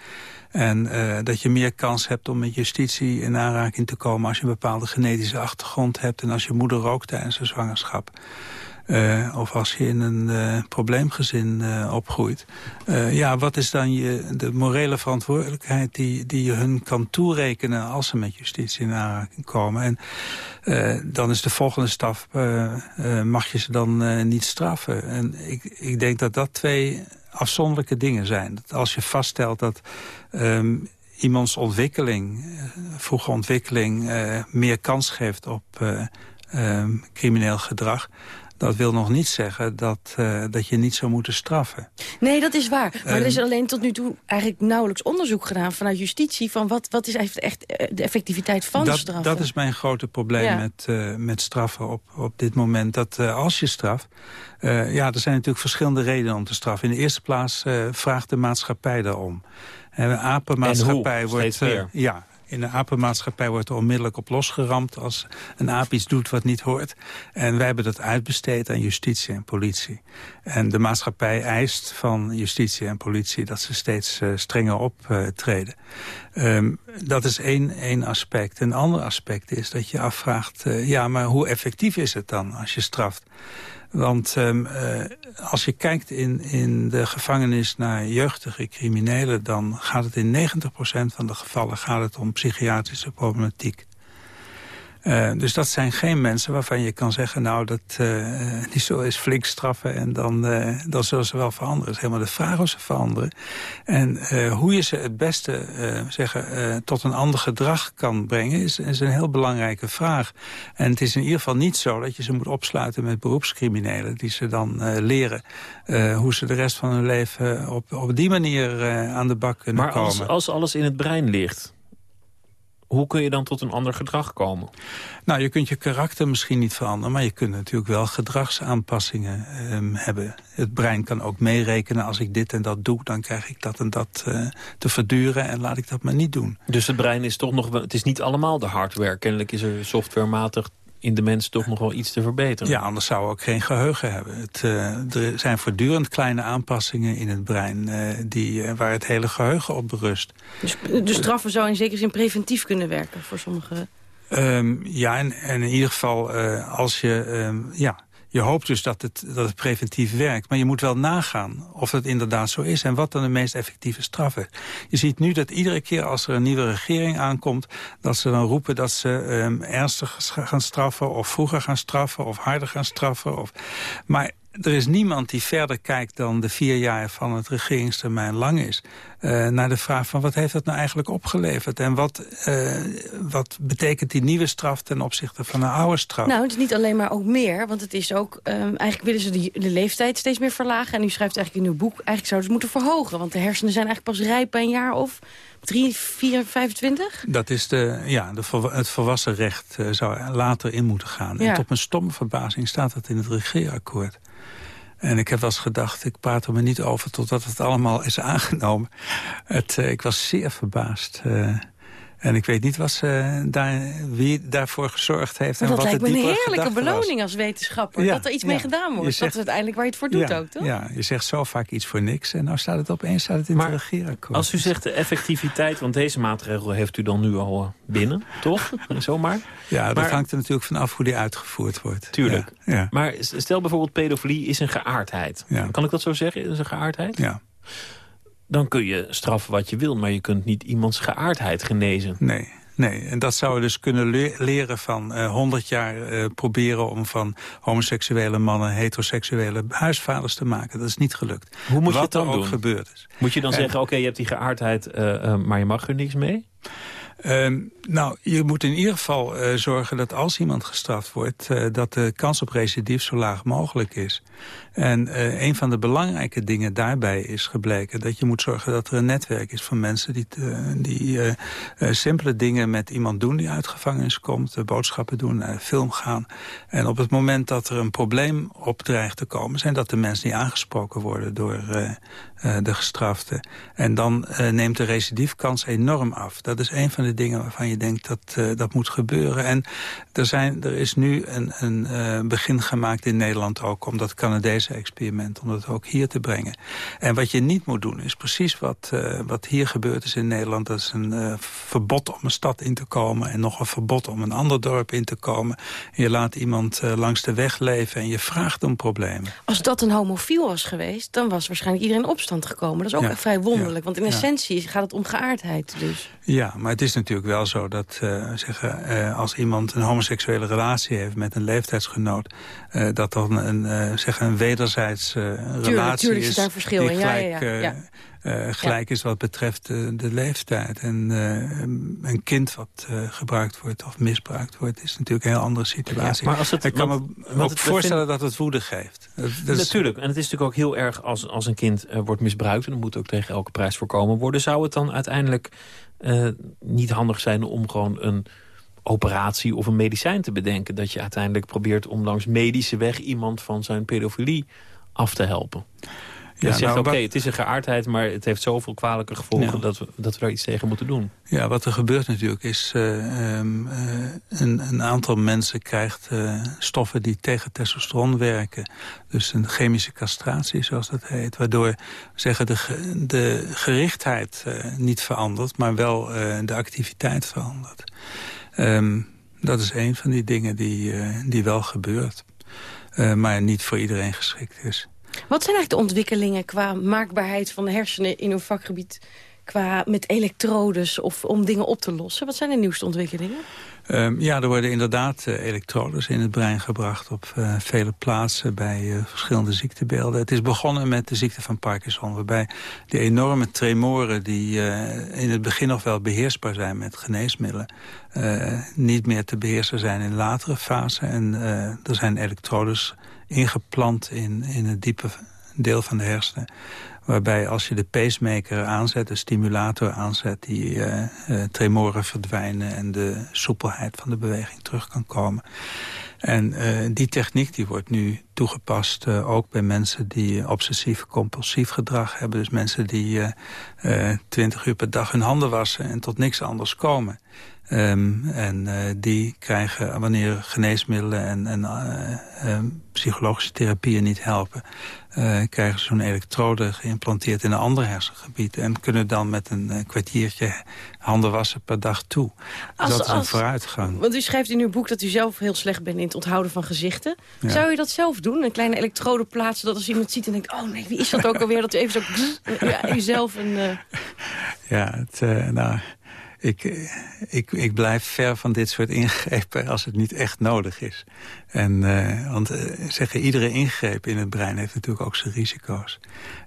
en uh, dat je meer kans hebt om met justitie in aanraking te komen... als je een bepaalde genetische achtergrond hebt... en als je moeder rookt tijdens de zwangerschap... Uh, of als je in een uh, probleemgezin uh, opgroeit. ja, wat is dan je, de morele verantwoordelijkheid die, die je hun kan toerekenen... als ze met justitie in aanraking komen? En dan is de volgende stap, mag je ze dan niet straffen? En ik, ik denk dat dat twee afzonderlijke dingen zijn. Dat als je vaststelt dat... Um, iemands ontwikkeling, vroege ontwikkeling, meer kans geeft op um, crimineel gedrag dat wil nog niet zeggen dat, uh, dat je niet zou moeten straffen. Nee, dat is waar. Maar um, er is alleen tot nu toe eigenlijk nauwelijks onderzoek gedaan vanuit justitie... van wat, wat is echt de effectiviteit van dat, straffen. Dat is mijn grote probleem ja. met, uh, met straffen op, op dit moment. Dat uh, als je straft... ja, er zijn natuurlijk verschillende redenen om te straffen. In de eerste plaats vraagt de maatschappij daarom. En de apenmaatschappij en hoe? wordt... ja, in de apenmaatschappij wordt er onmiddellijk op losgeramd... als een aap iets doet wat niet hoort. En wij hebben dat uitbesteed aan justitie en politie. En de maatschappij eist van justitie en politie... dat ze steeds uh, strenger optreden. Uh, um, dat is één, één aspect. Een ander aspect is dat je afvraagt... Uh, ja, maar hoe effectief is het dan als je straft? Want um, uh, als je kijkt in, in de gevangenis naar jeugdige criminelen... dan gaat het in 90% van de gevallen gaat het om psychiatrische problematiek. Uh, dus dat zijn geen mensen waarvan je kan zeggen... nou, dat, uh, die zullen eens flink straffen en dan, uh, dan zullen ze wel veranderen. Het is helemaal de vraag of ze veranderen. En hoe je ze het beste zeggen, tot een ander gedrag kan brengen... Is, is een heel belangrijke vraag. En het is in ieder geval niet zo dat je ze moet opsluiten met beroepscriminelen... die ze dan leren hoe ze de rest van hun leven op, op die manier aan de bak kunnen maar komen. Maar als, als alles in het brein ligt hoe kun je dan tot een ander gedrag komen? Nou, je kunt je karakter misschien niet veranderen... maar je kunt natuurlijk wel gedragsaanpassingen um, hebben. Het brein kan ook meerekenen. Als ik dit en dat doe, dan krijg ik dat en dat uh, te verduren... en laat ik dat maar niet doen. Dus het brein is toch nog... Het is niet allemaal de hardware. Kennelijk is er softwarematig in de mens toch nog wel iets te verbeteren. Ja, anders zou we ook geen geheugen hebben. Het, uh, er zijn voortdurend kleine aanpassingen in het brein... Uh, die, uh, waar het hele geheugen op berust. Dus de straffen zou in zekere zin preventief kunnen werken voor sommigen? Um, ja, en, en, in ieder geval als je... Um, ja, je hoopt dus dat het, dat het preventief werkt. Maar je moet wel nagaan of dat inderdaad zo is... en wat dan de meest effectieve straf is. Je ziet nu dat iedere keer als er een nieuwe regering aankomt... dat ze dan roepen dat ze um, ernstig gaan straffen... of vroeger gaan straffen of harder gaan straffen. Of... Maar er is niemand die verder kijkt dan de vier jaar van het regeringstermijn lang is. Uh, naar de vraag van wat heeft dat nou eigenlijk opgeleverd? En wat, uh, wat betekent die nieuwe straf ten opzichte van een oude straf? Nou, het is niet alleen maar ook meer. Want het is ook, um, eigenlijk willen ze die, de leeftijd steeds meer verlagen. En u schrijft eigenlijk in uw boek, eigenlijk zouden ze moeten verhogen. Want de hersenen zijn eigenlijk pas rijp bij een jaar of 3, 4, 25? Dat is de, ja, de, het volwassen recht uh, zou later in moeten gaan. Ja. En tot mijn stomme verbazing staat dat in het regeerakkoord. En ik heb wel gedacht, ik praat er me niet over totdat het allemaal is aangenomen. Het, uh, ik was zeer verbaasd. En ik weet niet wat ze daar, wie daarvoor gezorgd heeft. Maar en dat wat lijkt de me een heerlijke was. beloning als wetenschapper. Ja, dat er iets ja. mee gedaan wordt. zegt- dat is uiteindelijk waar je het voor doet ja, ook, toch? Ja, je zegt zo vaak iets voor niks. En nou staat het opeens staat het in Maar het regeerakkoord. Als u zegt de effectiviteit, want deze maatregel heeft u dan nu al eh, binnen, toch? Zomaar. ja, dat maar- hangt er natuurlijk vanaf hoe die uitgevoerd wordt. Tuurlijk. Ja, ja, Maar stel bijvoorbeeld pedofilie is een geaardheid. Ja. Kan ik dat zo zeggen? Is een geaardheid? ja. Dan kun je straffen wat je wil, maar je kunt niet iemands geaardheid genezen. Nee, nee. En dat zou je dus kunnen le- leren van eh 100 jaar eh, proberen om van homoseksuele mannen heteroseksuele huisvaders te maken. Dat is niet gelukt. Hoe moet je Wat het dan er ook gebeurd is. Moet je dan En- zeggen, oké, je hebt die geaardheid, eh, maar je mag er niks mee? Ehm, nou, je moet in ieder geval eh, zorgen dat als iemand gestraft wordt... eh, dat de kans op recidief zo laag mogelijk is. En eh, een van de belangrijke dingen daarbij is gebleken... dat je moet zorgen dat er een netwerk is van mensen... die, die simpele dingen met iemand doen die uit gevangenis komt... boodschappen doen, naar film gaan. En op het moment dat er een probleem op dreigt te komen... zijn dat de mensen die aangesproken worden door de gestrafte. En dan neemt de recidiefkans enorm af. Dat is een van de dingen waarvan je denkt dat eh, dat moet gebeuren. En er, zijn, er is nu een, een eh, begin gemaakt in Nederland ook... om dat Canadese experiment, om dat ook hier te brengen. En wat je niet moet doen is precies wat, eh, wat hier gebeurd is in Nederland. Dat is een verbod om een stad in te komen... en nog een verbod om een ander dorp in te komen. En je laat iemand langs de weg leven en je vraagt om problemen. Als dat een homofiel was geweest, dan was waarschijnlijk iedereen in opstand gekomen. Dat is ook Ja, vrij wonderlijk, ja, want in ja. essentie gaat het om geaardheid dus. Ja, maar het is natuurlijk wel zo dat eh, zeggen, eh, als iemand een homoseksuele relatie heeft met een leeftijdsgenoot, eh, dat dan een, eh, zeggen, een wederzijds eh, relatie tuurlijk is daar verschil die in. Ja, ja, gelijk, ja, ja. eh, gelijk is wat betreft de, de leeftijd. En eh, een kind wat eh, gebruikt wordt of misbruikt wordt, is natuurlijk een heel andere situatie. maar als het- Ik kan want- me want ook het- voorstellen dat het woede geeft. Dat, dat is- Natuurlijk, en het is natuurlijk ook heel erg als, als een kind wordt misbruikt... en er moet ook tegen elke prijs voorkomen worden... zou het dan uiteindelijk eh, niet handig zijn om gewoon een operatie of een medicijn te bedenken... dat je uiteindelijk probeert om langs medische weg iemand van zijn pedofilie af te helpen. Je Ja, zegt, nou, oké, het is een geaardheid, maar het heeft zoveel kwalijke gevolgen... Dat, we, dat we daar iets tegen moeten doen. Ja, wat er gebeurt natuurlijk is... eh, ehm, eh, een, een aantal mensen krijgt eh, stoffen die tegen testosteron werken. Dus een chemische castratie, zoals dat heet. Waardoor we zeggen, de, de gerichtheid niet verandert... maar wel de activiteit verandert. Ehm, dat is een van die dingen die, die wel gebeurt. Maar niet voor iedereen geschikt is. Wat zijn eigenlijk de ontwikkelingen qua maakbaarheid van de hersenen in uw vakgebied... qua met elektrodes of om dingen op te lossen? Wat zijn de nieuwste ontwikkelingen? Ehm, ja, er worden inderdaad eh, elektrodes in het brein gebracht op eh, vele plaatsen bij eh, verschillende ziektebeelden. Het is begonnen met de ziekte van Parkinson, waarbij de enorme tremoren die in het begin nog wel beheersbaar zijn met geneesmiddelen, niet meer te beheersen zijn in latere fasen. En er zijn elektrodes ingeplant in, in het diepe deel van de hersenen. Waarbij als je de pacemaker aanzet, de stimulator aanzet... die eh, eh, tremoren verdwijnen en de soepelheid van de beweging terug kan komen. En eh, die techniek die wordt nu toegepast ook bij mensen die obsessief-compulsief gedrag hebben. Dus mensen die 20 uur per dag hun handen wassen en tot niks anders komen. Um, en uh, die krijgen, wanneer geneesmiddelen en, en uh, uh, psychologische therapieën niet helpen... Uh, krijgen ze zo'n elektrode geïmplanteerd in een ander hersengebied... en kunnen dan met een kwartiertje handen wassen per dag toe. Als, dat is een als, vooruitgang. Want u schrijft in uw boek dat u zelf heel slecht bent in het onthouden van gezichten. Ja. Zou u dat zelf doen? Een kleine elektrode plaatsen dat als iemand ziet en denkt... oh nee, wie is dat ook alweer? Dat u even zo... ja, u zelf een... Ja, het, nou... Ik, ik, ik blijf ver van dit soort ingrepen als het niet echt nodig is. En, uh, want uh, zeggen, iedere ingreep in het brein heeft natuurlijk ook zijn risico's.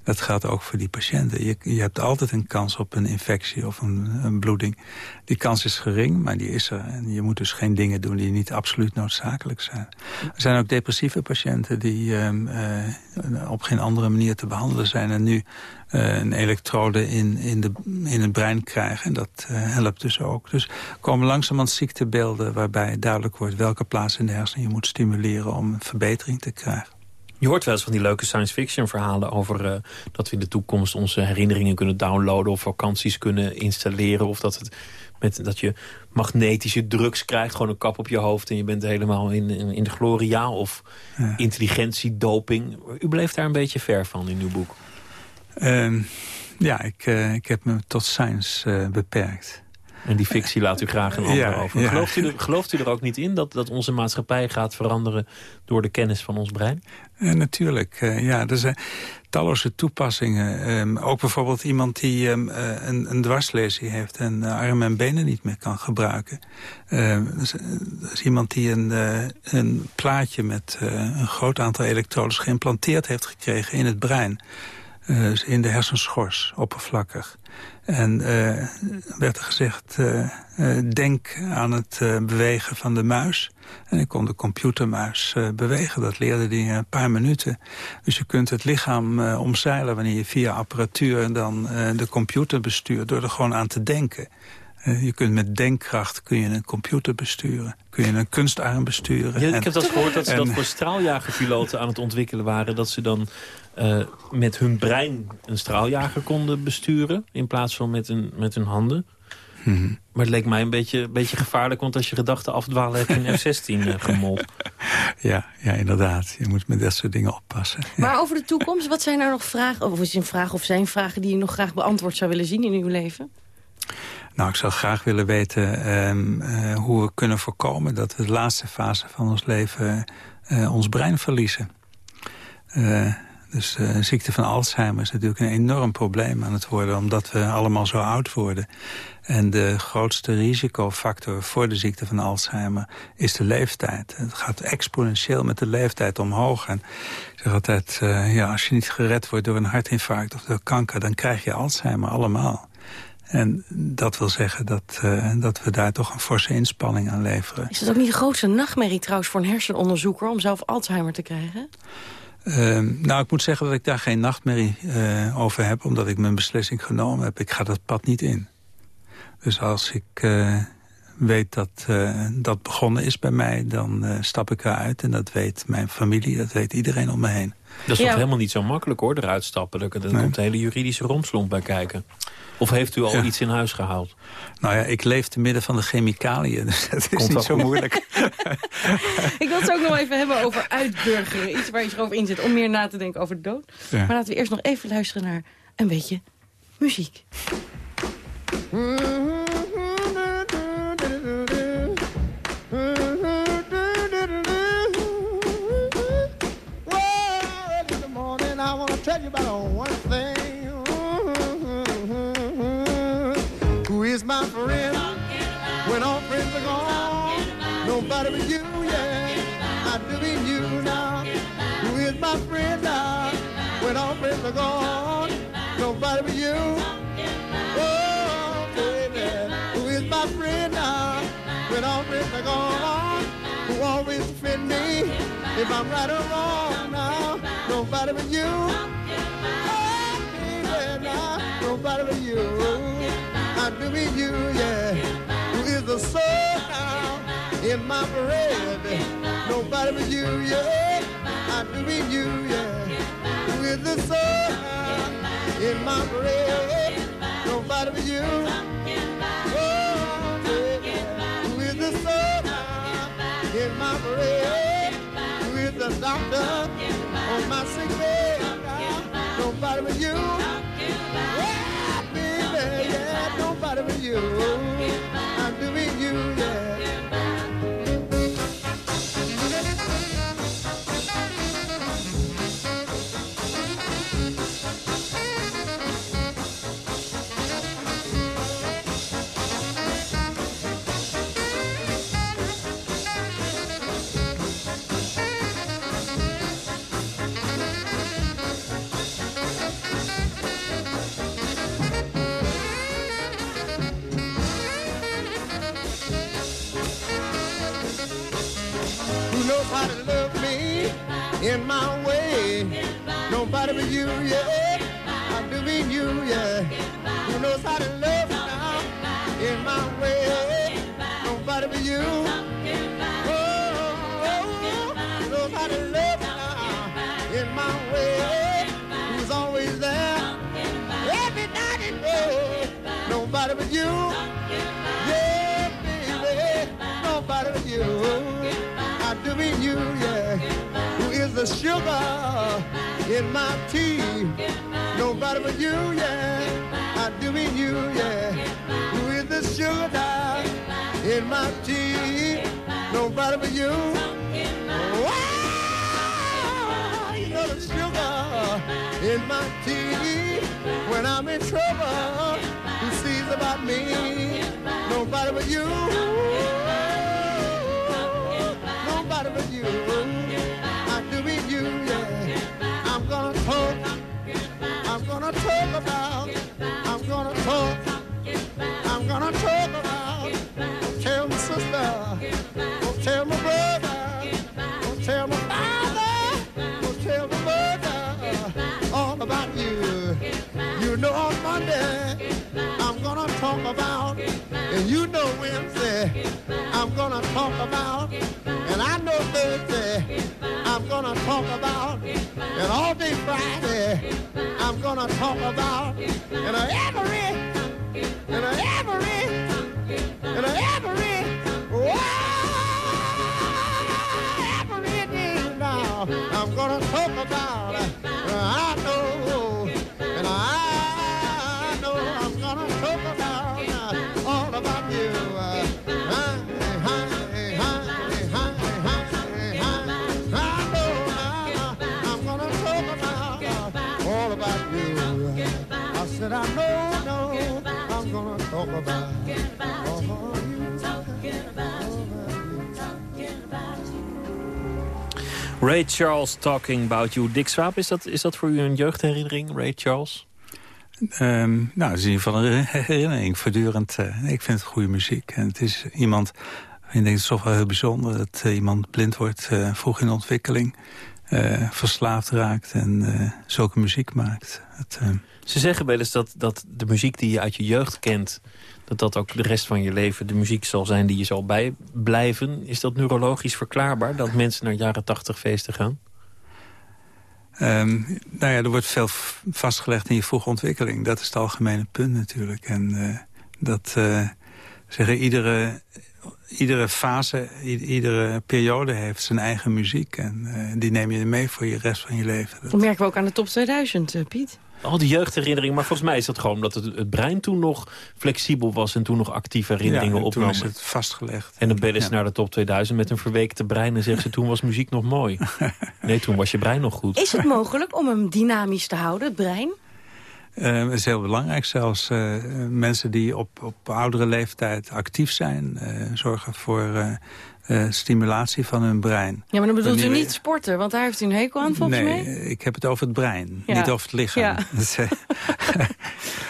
Dat geldt ook voor die patiënten. Je, je hebt altijd een kans op een infectie of een, een, bloeding. Die kans is gering, maar die is er. En je moet dus geen dingen doen die niet absoluut noodzakelijk zijn. Er zijn ook depressieve patiënten die uh, op geen andere manier te behandelen zijn... en nu een elektrode in, in, de, in het brein krijgen. En dat helpt dus ook. Dus komen langzamerhand ziektebeelden waarbij duidelijk wordt... welke plaats in de hersenen je moet stimuleren om een verbetering te krijgen. Je hoort wel eens van die leuke science fiction verhalen over uh, dat we in de toekomst onze herinneringen kunnen downloaden of vakanties kunnen installeren. Of dat, het met, dat je magnetische drugs krijgt, gewoon een kap op je hoofd en je bent helemaal in, in, de gloria. Of ja. intelligentiedoping. U bleef daar een beetje ver van in uw boek. Uh, ja, ik, uh, ik heb me tot science uh, beperkt. En die fictie laat u graag een ander ja, over. Ja. Gelooft, u er, gelooft u er ook niet in dat, dat onze maatschappij gaat veranderen... door de kennis van ons brein? Uh, natuurlijk, ja. Er zijn talloze toepassingen. Um, ook bijvoorbeeld iemand die um, een, een dwarslesie heeft... en armen en benen niet meer kan gebruiken. Dus, is iemand die een, een plaatje met een groot aantal elektrodes... geïmplanteerd heeft gekregen in het brein... Uh, in de hersenschors, oppervlakkig. En uh, werd er gezegd, uh, denk aan het bewegen van de muis. En ik kon de computermuis bewegen. Dat leerde hij in een paar minuten. Dus je kunt het lichaam omzeilen wanneer je via apparatuur... dan de computer bestuurt door er gewoon aan te denken. Je kunt met denkkracht kun je een computer besturen. Kun je een kunstarm besturen. Ja, ik heb dat gehoord dat ze dat voor straaljagerpiloten aan het ontwikkelen waren. Dat ze dan uh, met hun brein een straaljager konden besturen... in plaats van met, een, met hun handen. Mm -hmm. Maar het leek mij een beetje, beetje gevaarlijk... want als je gedachten afdwalen heb je een F-16 uh, gemol. Ja, ja, inderdaad. Je moet met dat soort dingen oppassen. Ja. Maar over de toekomst, wat zijn er nog vragen... of is een vraag of zijn vragen die je nog graag beantwoord zou willen zien in uw leven? Nou, ik zou graag willen weten um, uh, hoe we kunnen voorkomen... dat we de laatste fase van ons leven uh, ons brein verliezen. Dus de uh, ziekte van Alzheimer is natuurlijk een enorm probleem aan het worden... omdat we allemaal zo oud worden. En de grootste risicofactor voor de ziekte van Alzheimer is de leeftijd. Het gaat exponentieel met de leeftijd omhoog. En ik zeg altijd, uh, ja, als je niet gered wordt door een hartinfarct of door kanker... dan krijg je Alzheimer allemaal. En dat wil zeggen dat, uh, dat we daar toch een forse inspanning aan leveren. Is dat ook niet de grootste nachtmerrie trouwens voor een hersenonderzoeker... om zelf Alzheimer te krijgen? Uh, nou, ik moet zeggen dat ik daar geen nachtmerrie uh, over heb... omdat ik mijn beslissing genomen heb. Ik ga dat pad niet in. Dus als ik uh, weet dat dat begonnen is bij mij... dan stap ik eruit en dat weet mijn familie, dat weet iedereen om me heen. Dat is ja. toch helemaal niet zo makkelijk hoor, eruit stappen. Er, er nee. komt een hele juridische romslomp bij kijken. Of heeft u al ja. iets in huis gehaald? Nou ja, ik leef te midden van de chemicaliën, dus dat is niet zo moeilijk. ik wil het ook nog even hebben over uitburgeren. Iets waar je zich over inzet om meer na te denken over de dood. Ja. Maar laten we eerst nog even luisteren naar een beetje muziek. Tell you about one thing. Who is my friend? When all friends are gone, nobody but you, yeah. I do mean you now. Who is my friend now? When all friends are gone, nobody but you. Oh, baby, who is my friend now? When all friends are gone, who always defend me if I'm right or wrong now? Nobody but you. Oh, baby, now, nobody but you. I do mean you, yeah. Who is the soul in my parade? Nobody but you, yeah. I do mean you, yeah. Who is the soul in my parade? Nobody but you. Oh, in my parade? Who is the doctor Nobody but you. Yeah, baby, yeah, nobody but you. In my way. Nobody but you, yeah. I do mean you, yeah. Who knows how to love now in my way? Nobody but you. Oh, oh. Who knows how to love now in my way, who's always there every night and day. Nobody but you, yeah, baby, nobody but you. I do mean you, yeah, the sugar in my tea. Nobody but you, yeah, I do mean you, yeah, who is the sugar in my tea. Nobody but you. Wow, you know the sugar in my tea. When I'm in trouble, who sees about me? Nobody but you. Nobody but you. About. And you know Wednesday. I'm gonna talk about. And I know Thursday. I'm gonna talk about. And all day Friday. I'm gonna talk about. And every. And every. And every. Wow, every day now. I'm gonna talk about. Ray Charles Talking About You. Dick Swaap, is dat, is dat voor u een jeugdherinnering, Ray Charles? Ehm, nou, het is in ieder geval een herinnering. Voortdurend, eh, ik vind het goede muziek. En het is iemand, ik denk het is toch wel heel bijzonder... dat eh, iemand blind wordt, eh, vroeg in de ontwikkeling... verslaafd raakt en zulke muziek maakt. Het, eh, Ze zeggen wel eens dat, dat de muziek die je uit je jeugd kent... dat dat ook de rest van je leven de muziek zal zijn die je zal bijblijven. Is dat neurologisch verklaarbaar, dat mensen naar jaren tachtig feesten gaan? Ehm, nou ja, er wordt veel vastgelegd in je vroege ontwikkeling. Dat is het algemene punt natuurlijk. En eh, dat uh, zeggen iedere, iedere fase, iedere periode heeft zijn eigen muziek. En uh, die neem je mee voor je rest van je leven. Dat merken we ook aan de top 2000, uh, Piet. Al die jeugdherinneringen, maar volgens mij is dat gewoon omdat het, het brein toen nog flexibel was en toen nog actieve herinneringen ja, opnam. toen is het vastgelegd. En dan bellen ze Ja. naar de top 2000 met een verweekte brein en zeggen ze toen was muziek nog mooi. Nee, toen was je brein nog goed. Is het mogelijk om hem dynamisch te houden, het brein? Uh, dat is heel belangrijk zelfs. Uh, mensen die op, op oudere leeftijd actief zijn... Uh, zorgen voor uh, stimulatie van hun brein. Ja, maar dan bedoelt u niet sporten, want daar heeft u een hekel aan volgens nee, mij. ik heb het over het brein, Ja. niet over het lichaam. Ja. Eh,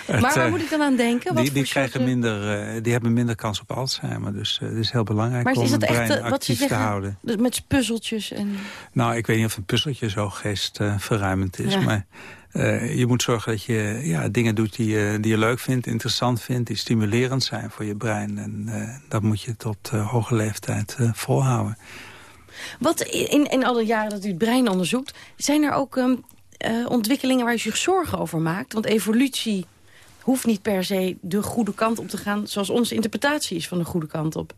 het, Maar waar eh, moet ik dan aan denken? Wat die, die, krijgen soorten- minder, eh, die hebben minder kans op Alzheimer. Dus eh, het is heel belangrijk Maar om is dat het echt brein eh, wat ze actief te zeggen? houden. Dus Met puzzeltjes en... Nou, ik weet niet of een puzzeltje zo geestverruimend is. Ja. Maar eh, je moet zorgen dat je ja, dingen doet die, je- die je leuk vindt, interessant vindt... die stimulerend zijn voor je brein. En eh, dat moet je tot eh, hoge leeftijd volhouden. Wat in, in alle jaren dat u het brein onderzoekt... zijn er ook ehm, eh, ontwikkelingen waar u zich zorgen over maakt? Want evolutie hoeft niet per se de goede kant op te gaan... zoals onze interpretatie is van de goede kant op.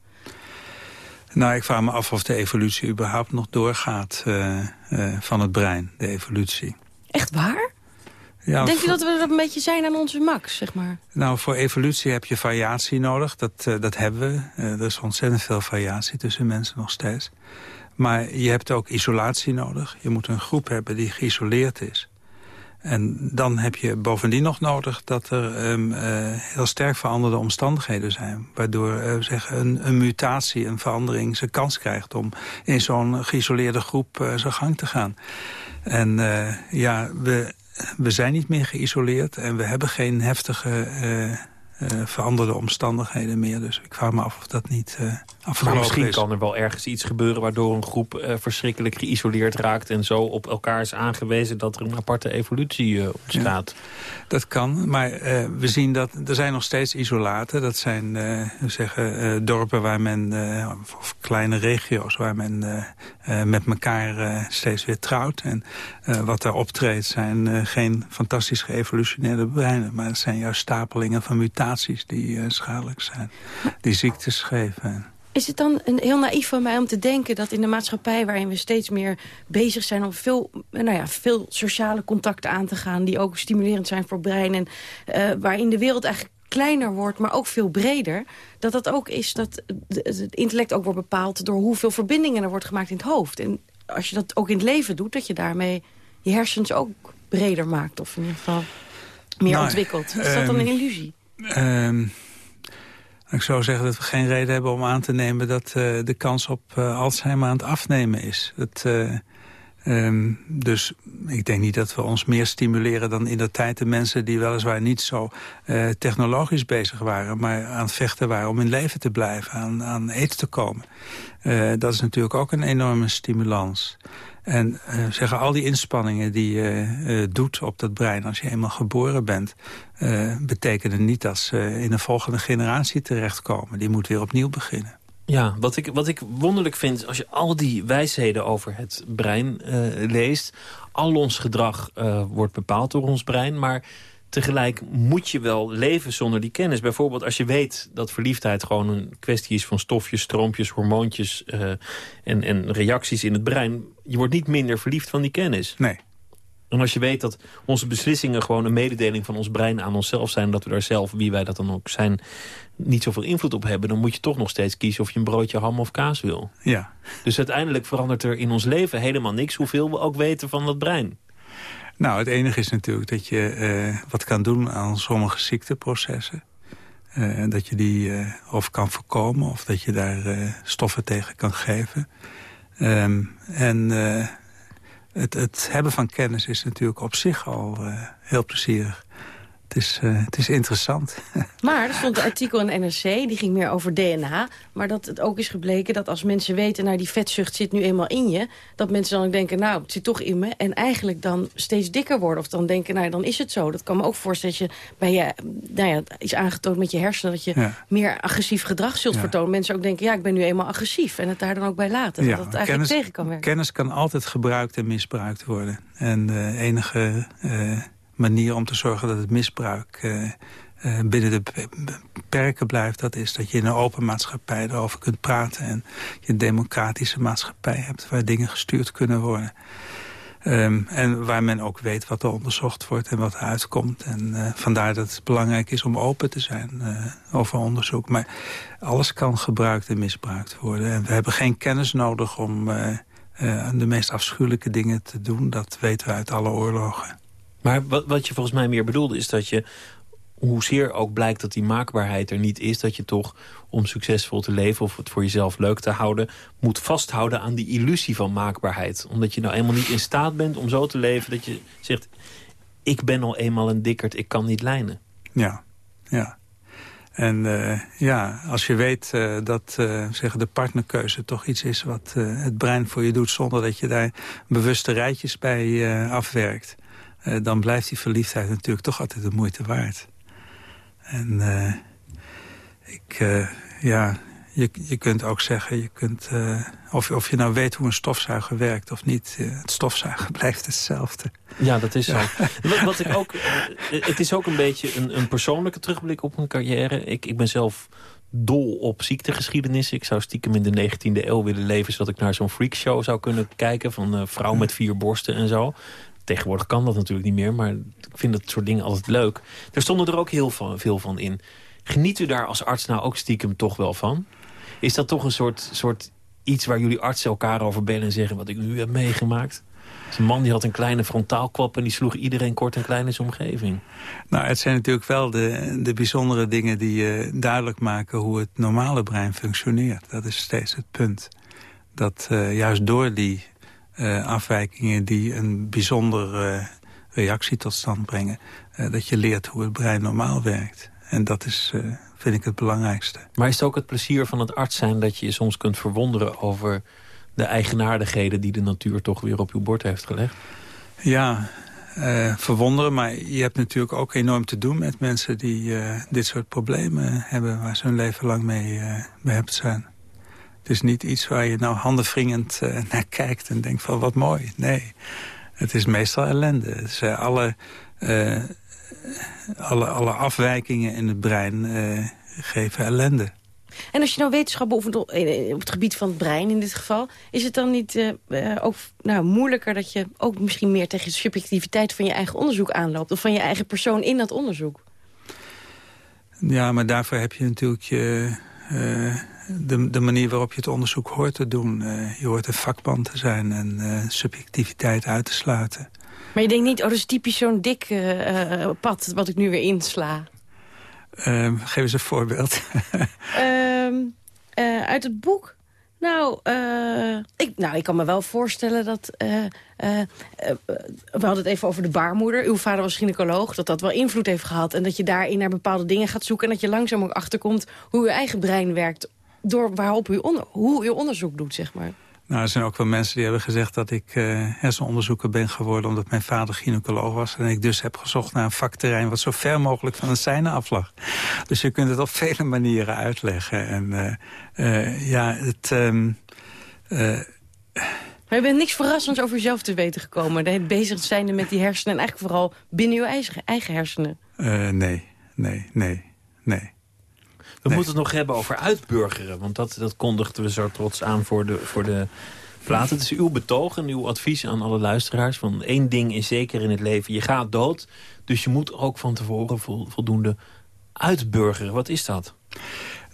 Nou, ik vraag me af of de evolutie überhaupt nog doorgaat van het brein, de evolutie. Echt waar? Ja, Denk je dat we er een beetje zijn aan onze max, zeg maar? Nou, voor evolutie heb je variatie nodig. Dat, eh, dat hebben we. Eh, er is ontzettend veel variatie tussen mensen nog steeds. Maar je hebt ook isolatie nodig. Je moet een groep hebben die geïsoleerd is. En dan heb je bovendien nog nodig dat er ehm, eh, heel sterk veranderde omstandigheden zijn. Waardoor we zeggen, een, een mutatie, een verandering zijn kans krijgt... om in zo'n geïsoleerde groep zijn gang te gaan. En ja, we, we zijn niet meer geïsoleerd en we hebben geen heftige eh, eh, veranderde omstandigheden meer. Dus ik vraag me af of dat niet Maar afgelopen misschien is. kan er wel ergens iets gebeuren... waardoor een groep verschrikkelijk geïsoleerd raakt... en zo op elkaar is aangewezen dat er een aparte evolutie ontstaat. Dat kan, maar we zien dat er zijn nog steeds isolaten. Dat zijn zeggen, dorpen waar men, of, of kleine regio's waar men eh, eh, met elkaar uh, steeds weer trouwt. En uh, wat daar optreedt zijn geen fantastisch geëvolutioneerde breinen... maar het zijn juist stapelingen van mutaties die schadelijk zijn. Die ziektes geven. Is het dan een, heel naïef van mij om te denken dat in de maatschappij... waarin we steeds meer bezig zijn om veel, nou ja, veel sociale contacten aan te gaan... die ook stimulerend zijn voor brein... en waarin de wereld eigenlijk kleiner wordt, maar ook veel breder... dat dat ook is dat het intellect ook wordt bepaald... door hoeveel verbindingen er wordt gemaakt in het hoofd. En als je dat ook in het leven doet, dat je daarmee je hersens ook breder maakt... of in ieder geval meer nou, ontwikkelt. Is dat dan een ehm, illusie? Um, ik zou zeggen dat we geen reden hebben om aan te nemen... dat uh, de kans op uh, Alzheimer aan het afnemen is. Dat... Uh, Um, dus ik denk niet dat we ons meer stimuleren dan in de tijd de mensen die weliswaar niet zo uh, technologisch bezig waren, maar aan het vechten waren om in leven te blijven, aan, aan eten te komen. Uh, dat is natuurlijk ook een enorme stimulans. En uh, zeggen al die inspanningen die je doet op dat brein als je eenmaal geboren bent, betekenen niet dat ze in een volgende generatie terechtkomen. Die moet weer opnieuw beginnen. Ja, wat ik, wat ik wonderlijk vind, als je al die wijsheden over het brein uh, leest... al ons gedrag uh, wordt bepaald door ons brein, maar tegelijk moet je wel leven zonder die kennis. Bijvoorbeeld als je weet dat verliefdheid gewoon een kwestie is van stofjes, stroompjes, hormoontjes uh, en, en reacties in het brein. Je wordt niet minder verliefd van die kennis. Nee. En als je weet dat onze beslissingen gewoon een mededeling van ons brein aan onszelf zijn... dat we daar zelf, wie wij dat dan ook zijn, niet zoveel invloed op hebben... dan moet je toch nog steeds kiezen of je een broodje ham of kaas wil. Ja. Dus uiteindelijk verandert er in ons leven helemaal niks... hoeveel we ook weten van dat brein. Nou, het enige is natuurlijk dat je uh, wat kan doen aan sommige ziekteprocessen. Uh, dat je die uh, of kan voorkomen of dat je daar stoffen tegen kan geven. Um, en het, het, hebben van kennis is natuurlijk op zich al heel plezierig. Het is, uh, het is interessant. Maar er stond een artikel in NRC, die ging meer over DNA. Maar dat het ook is gebleken dat als mensen weten... nou, die vetzucht zit nu eenmaal in je... dat mensen dan denken, nou, het zit toch in me... en eigenlijk dan steeds dikker worden. Of dan denken, nou, dan is het zo. Dat kan me ook voorstellen dat je bij je... nou ja, is aangetoond met je hersenen... dat je meer agressief gedrag zult vertonen. Mensen ook denken, ja, ik ben nu eenmaal agressief. En het daar dan ook bij laten. Ja, dat het eigenlijk kennis, tegen kan werken. Kennis kan altijd gebruikt en misbruikt worden. En de enige... Uh, manier om te zorgen dat het misbruik uh, uh, binnen de perken blijft. Dat is dat je in een open maatschappij erover kunt praten. En je een democratische maatschappij hebt waar dingen gestuurd kunnen worden. Um, en waar men ook weet wat er onderzocht wordt en wat er uitkomt. En uh, vandaar dat het belangrijk is om open te zijn over onderzoek. Maar alles kan gebruikt en misbruikt worden. En we hebben geen kennis nodig om de meest afschuwelijke dingen te doen. Dat weten we uit alle oorlogen. Maar wat, wat je volgens mij meer bedoelde is dat je hoezeer ook blijkt dat die maakbaarheid er niet is... dat je toch, om succesvol te leven of het voor jezelf leuk te houden... moet vasthouden aan die illusie van maakbaarheid. Omdat je nou eenmaal niet in staat bent om zo te leven... dat je zegt, ik ben al eenmaal een dikkerd, ik kan niet lijnen. Ja, ja. En uh, ja, als je weet uh, dat uh, zeggen de partnerkeuze toch iets is... wat het brein voor je doet zonder dat je daar bewuste rijtjes bij afwerkt... Uh, dan blijft die verliefdheid natuurlijk toch altijd de moeite waard. En uh, ik, uh, ja, je, je kunt ook zeggen, je kunt, of, of je nou weet hoe een stofzuiger werkt of niet. het stofzuigen blijft hetzelfde. Ja, dat is zo. Wat, wat, ik ook, het is ook een beetje een, een persoonlijke terugblik op mijn carrière. Ik, ik ben zelf dol op ziektegeschiedenis. Ik zou stiekem in de 19e eeuw willen leven... zodat ik naar zo'n freakshow zou kunnen kijken... van uh, vrouw met vier borsten en zo. Tegenwoordig kan dat natuurlijk niet meer, maar ik vind dat soort dingen altijd leuk. Er stonden er ook heel veel van in. Geniet u daar als arts nou ook stiekem toch wel van? Is dat toch een soort, soort iets waar jullie artsen elkaar over bellen en zeggen... wat ik nu heb meegemaakt? Een man die had een kleine frontaalkwap en die sloeg iedereen kort en klein in zijn omgeving. Nou, het zijn natuurlijk wel de, de bijzondere dingen die uh, duidelijk maken hoe het normale brein functioneert. Dat is steeds het punt. Dat uh, juist door die afwijkingen die een bijzondere uh, reactie tot stand brengen. Uh, dat je leert hoe het brein normaal werkt. En dat is, vind ik, het belangrijkste. Maar is het ook het plezier van het arts zijn dat je je soms kunt verwonderen over de eigenaardigheden die de natuur toch weer op uw bord heeft gelegd? Ja, verwonderen, maar je hebt natuurlijk ook enorm te doen met mensen die dit soort problemen hebben waar ze hun leven lang mee behept zijn. Het is niet iets waar je nou handenvringend uh, naar kijkt en denkt van wat mooi. Nee, het is meestal ellende. Het is, uh, alle, uh, alle, alle afwijkingen in het brein geven ellende. En als je nou wetenschap beoefent op het gebied van het brein in dit geval... is het dan niet uh, ook nou, moeilijker dat je ook misschien meer tegen de subjectiviteit van je eigen onderzoek aanloopt... of van je eigen persoon in dat onderzoek? Ja, maar daarvoor heb je natuurlijk je, uh, de, de manier waarop je het onderzoek hoort te doen. Uh, je hoort een vakman te zijn en subjectiviteit uit te sluiten. Maar je denkt niet, oh, dat is typisch zo'n dik pad wat ik nu weer insla. Uh, geef eens een voorbeeld. uh, uit het boek? Nou, ik, nou, ik kan me wel voorstellen dat... we hadden het even over de baarmoeder. Uw vader was gynaecoloog, dat dat wel invloed heeft gehad. En dat je daarin naar bepaalde dingen gaat zoeken... en dat je langzaam ook achterkomt hoe uw eigen brein werkt... door waarop u onder, hoe u onderzoek doet, zeg maar. Nou, er zijn ook wel mensen die hebben gezegd dat ik uh, hersenonderzoeker ben geworden... omdat mijn vader gynaecoloog was. En ik dus heb gezocht naar een vakterrein wat zo ver mogelijk van het zijne aflag. Dus je kunt het op vele manieren uitleggen. En uh, uh, ja, het... Um, maar je bent niks verrassends over jezelf te weten gekomen. De bezig zijnde met die hersenen en eigenlijk vooral binnen je eigen, eigen hersenen. nee, nee, nee, nee. We moeten het nog hebben over uitburgeren. Want dat, dat kondigden we zo trots aan voor de, voor de plaat. Het is uw betoog en uw advies aan alle luisteraars. Van één ding is zeker in het leven. Je gaat dood. Dus je moet ook van tevoren voldoende uitburgeren. Wat is dat?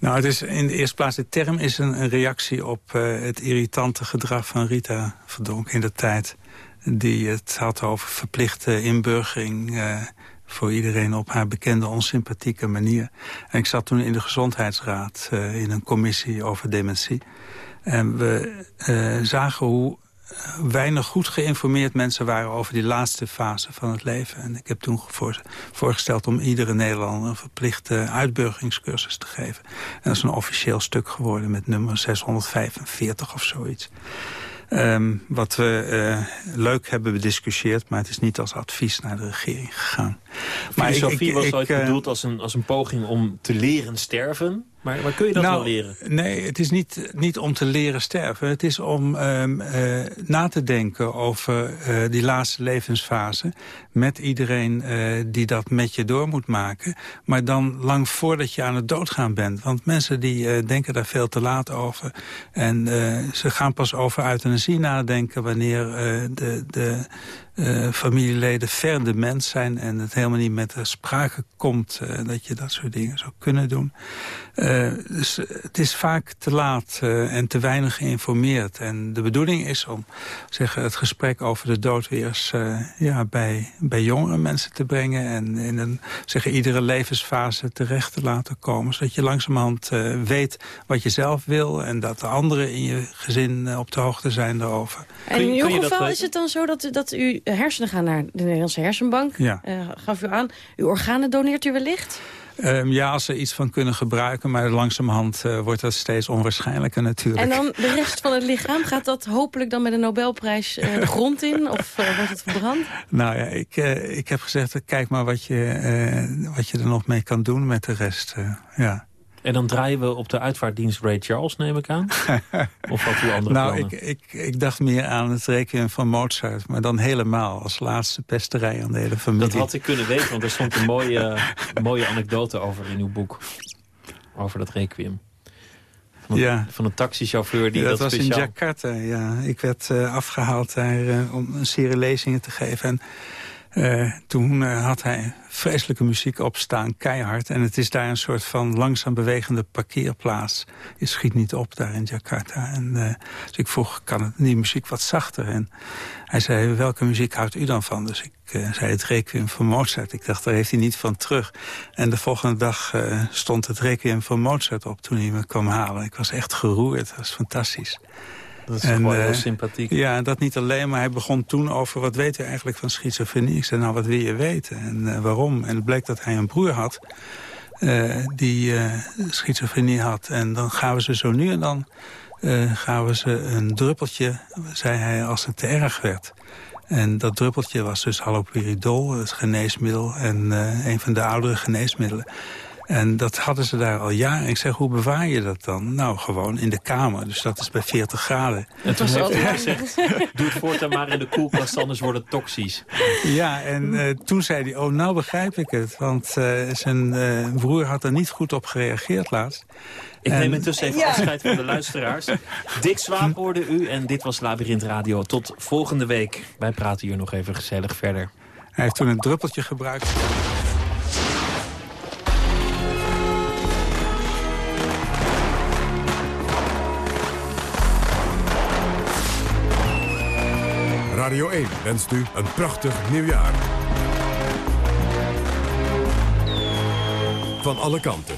Nou, het is in de eerste plaats, de term is een, een reactie op uh, het irritante gedrag van Rita Verdonk in de tijd. Die het had over verplichte inburgering uh, voor iedereen op haar bekende onsympathieke manier. En ik zat toen in de Gezondheidsraad uh, in een commissie over dementie. En we uh, zagen hoe weinig goed geïnformeerd mensen waren over die laatste fase van het leven. En ik heb toen voor, voorgesteld om iedere Nederlander een verplichte uitburgingscursus te geven. En dat is een officieel stuk geworden met nummer 645 of zoiets. Um, wat we uh, leuk hebben bediscussieerd, maar het is niet als advies naar de regering gegaan. Maar Filosofie ik, ik, was ooit uh, bedoeld als een, als een poging om te leren sterven. Maar, maar kun je dat nou, wel leren? Nee, het is niet, niet om te leren sterven. Het is om um, uh, na te denken over uh, die laatste levensfase... met iedereen uh, die dat met je door moet maken. Maar dan lang voordat je aan het doodgaan bent. Want mensen die denken daar veel te laat over. En ze gaan pas over euthanasie nadenken... wanneer de, de uh, familieleden ver dement zijn... en het helemaal niet met de sprake komt uh, dat je dat soort dingen zou kunnen doen. Uh, dus het is vaak te laat en te weinig geïnformeerd. En de bedoeling is om zeggen, het gesprek over de dood weer eens ja, bij, bij jongere mensen te brengen... en in een, zeggen, iedere levensfase terecht te laten komen... zodat je langzamerhand weet wat je zelf wil... en dat de anderen in je gezin op de hoogte zijn daarover. En in uw geval is het dan zo dat, dat u hersenen gaan naar de Nederlandse Hersenbank. Ja. Uh, gaf u aan. Uw organen doneert u wellicht? Um, ja, als ze iets van kunnen gebruiken. Maar langzamerhand uh, wordt dat steeds onwaarschijnlijker natuurlijk. En dan de rest van het lichaam, gaat dat hopelijk dan met een Nobelprijs uh, de grond in? Of uh, wordt het verbrand? Nou ja, ik, ik heb gezegd, kijk maar wat je, wat je er nog mee kan doen met de rest. ja. En dan draaien we op de uitvaartdienst Ray Charles, neem ik aan? of wat u andere nou, ik, ik, ik dacht meer aan het requiem van Mozart. Maar dan helemaal, als laatste pesterij aan de hele familie. Dat had ik kunnen weten, want er stond een mooie, mooie anekdote over in uw boek. Over dat requiem. Van, ja. van een taxichauffeur die ja, dat, dat was speciaal... in Jakarta, ja. Ik werd uh, afgehaald daar uh, om een serie lezingen te geven. En uh, toen uh, had hij vreselijke muziek opstaan, keihard. En het is daar een soort van langzaam bewegende parkeerplaats. Je schiet niet op daar in Jakarta. En, uh, dus ik vroeg, kan het, die muziek wat zachter? En hij zei, welke muziek houdt u dan van? Dus ik zei het Requiem van Mozart. Ik dacht, daar heeft hij niet van terug. En de volgende dag stond het Requiem van Mozart op toen hij me kwam halen. Ik was echt geroerd, dat was fantastisch. Dat is en, gewoon heel sympathiek. Ja, dat niet alleen, maar hij begon toen over... wat weet u eigenlijk van schizofrenie? Ik zei, nou, wat wil je weten? En uh, waarom? En het bleek dat hij een broer had... Uh, die schizofrenie had. En dan gaan we ze zo nu en dan... we ze een druppeltje, zei hij, als het te erg werd. En dat druppeltje was dus haloperidol, het geneesmiddel... en een van de oudere geneesmiddelen. En dat hadden ze daar al jaren. Ik zeg, hoe bewaar je dat dan? Nou, gewoon in de kamer. Dus dat is bij 40 graden. En toen heeft hij gezegd, doe het voortaan maar in de koelkast, anders wordt het toxisch. Ja, en uh, toen zei hij, oh, nou begrijp ik het. Want uh, zijn uh, broer had er niet goed op gereageerd laatst. Ik neem intussen even ja. afscheid van de luisteraars. Dick Swaap hoorde u en dit was Labyrinth Radio. Tot volgende week. Wij praten hier nog even gezellig verder. Hij heeft toen een druppeltje gebruikt. Radio 1 wenst u een prachtig nieuwjaar. Van alle kanten.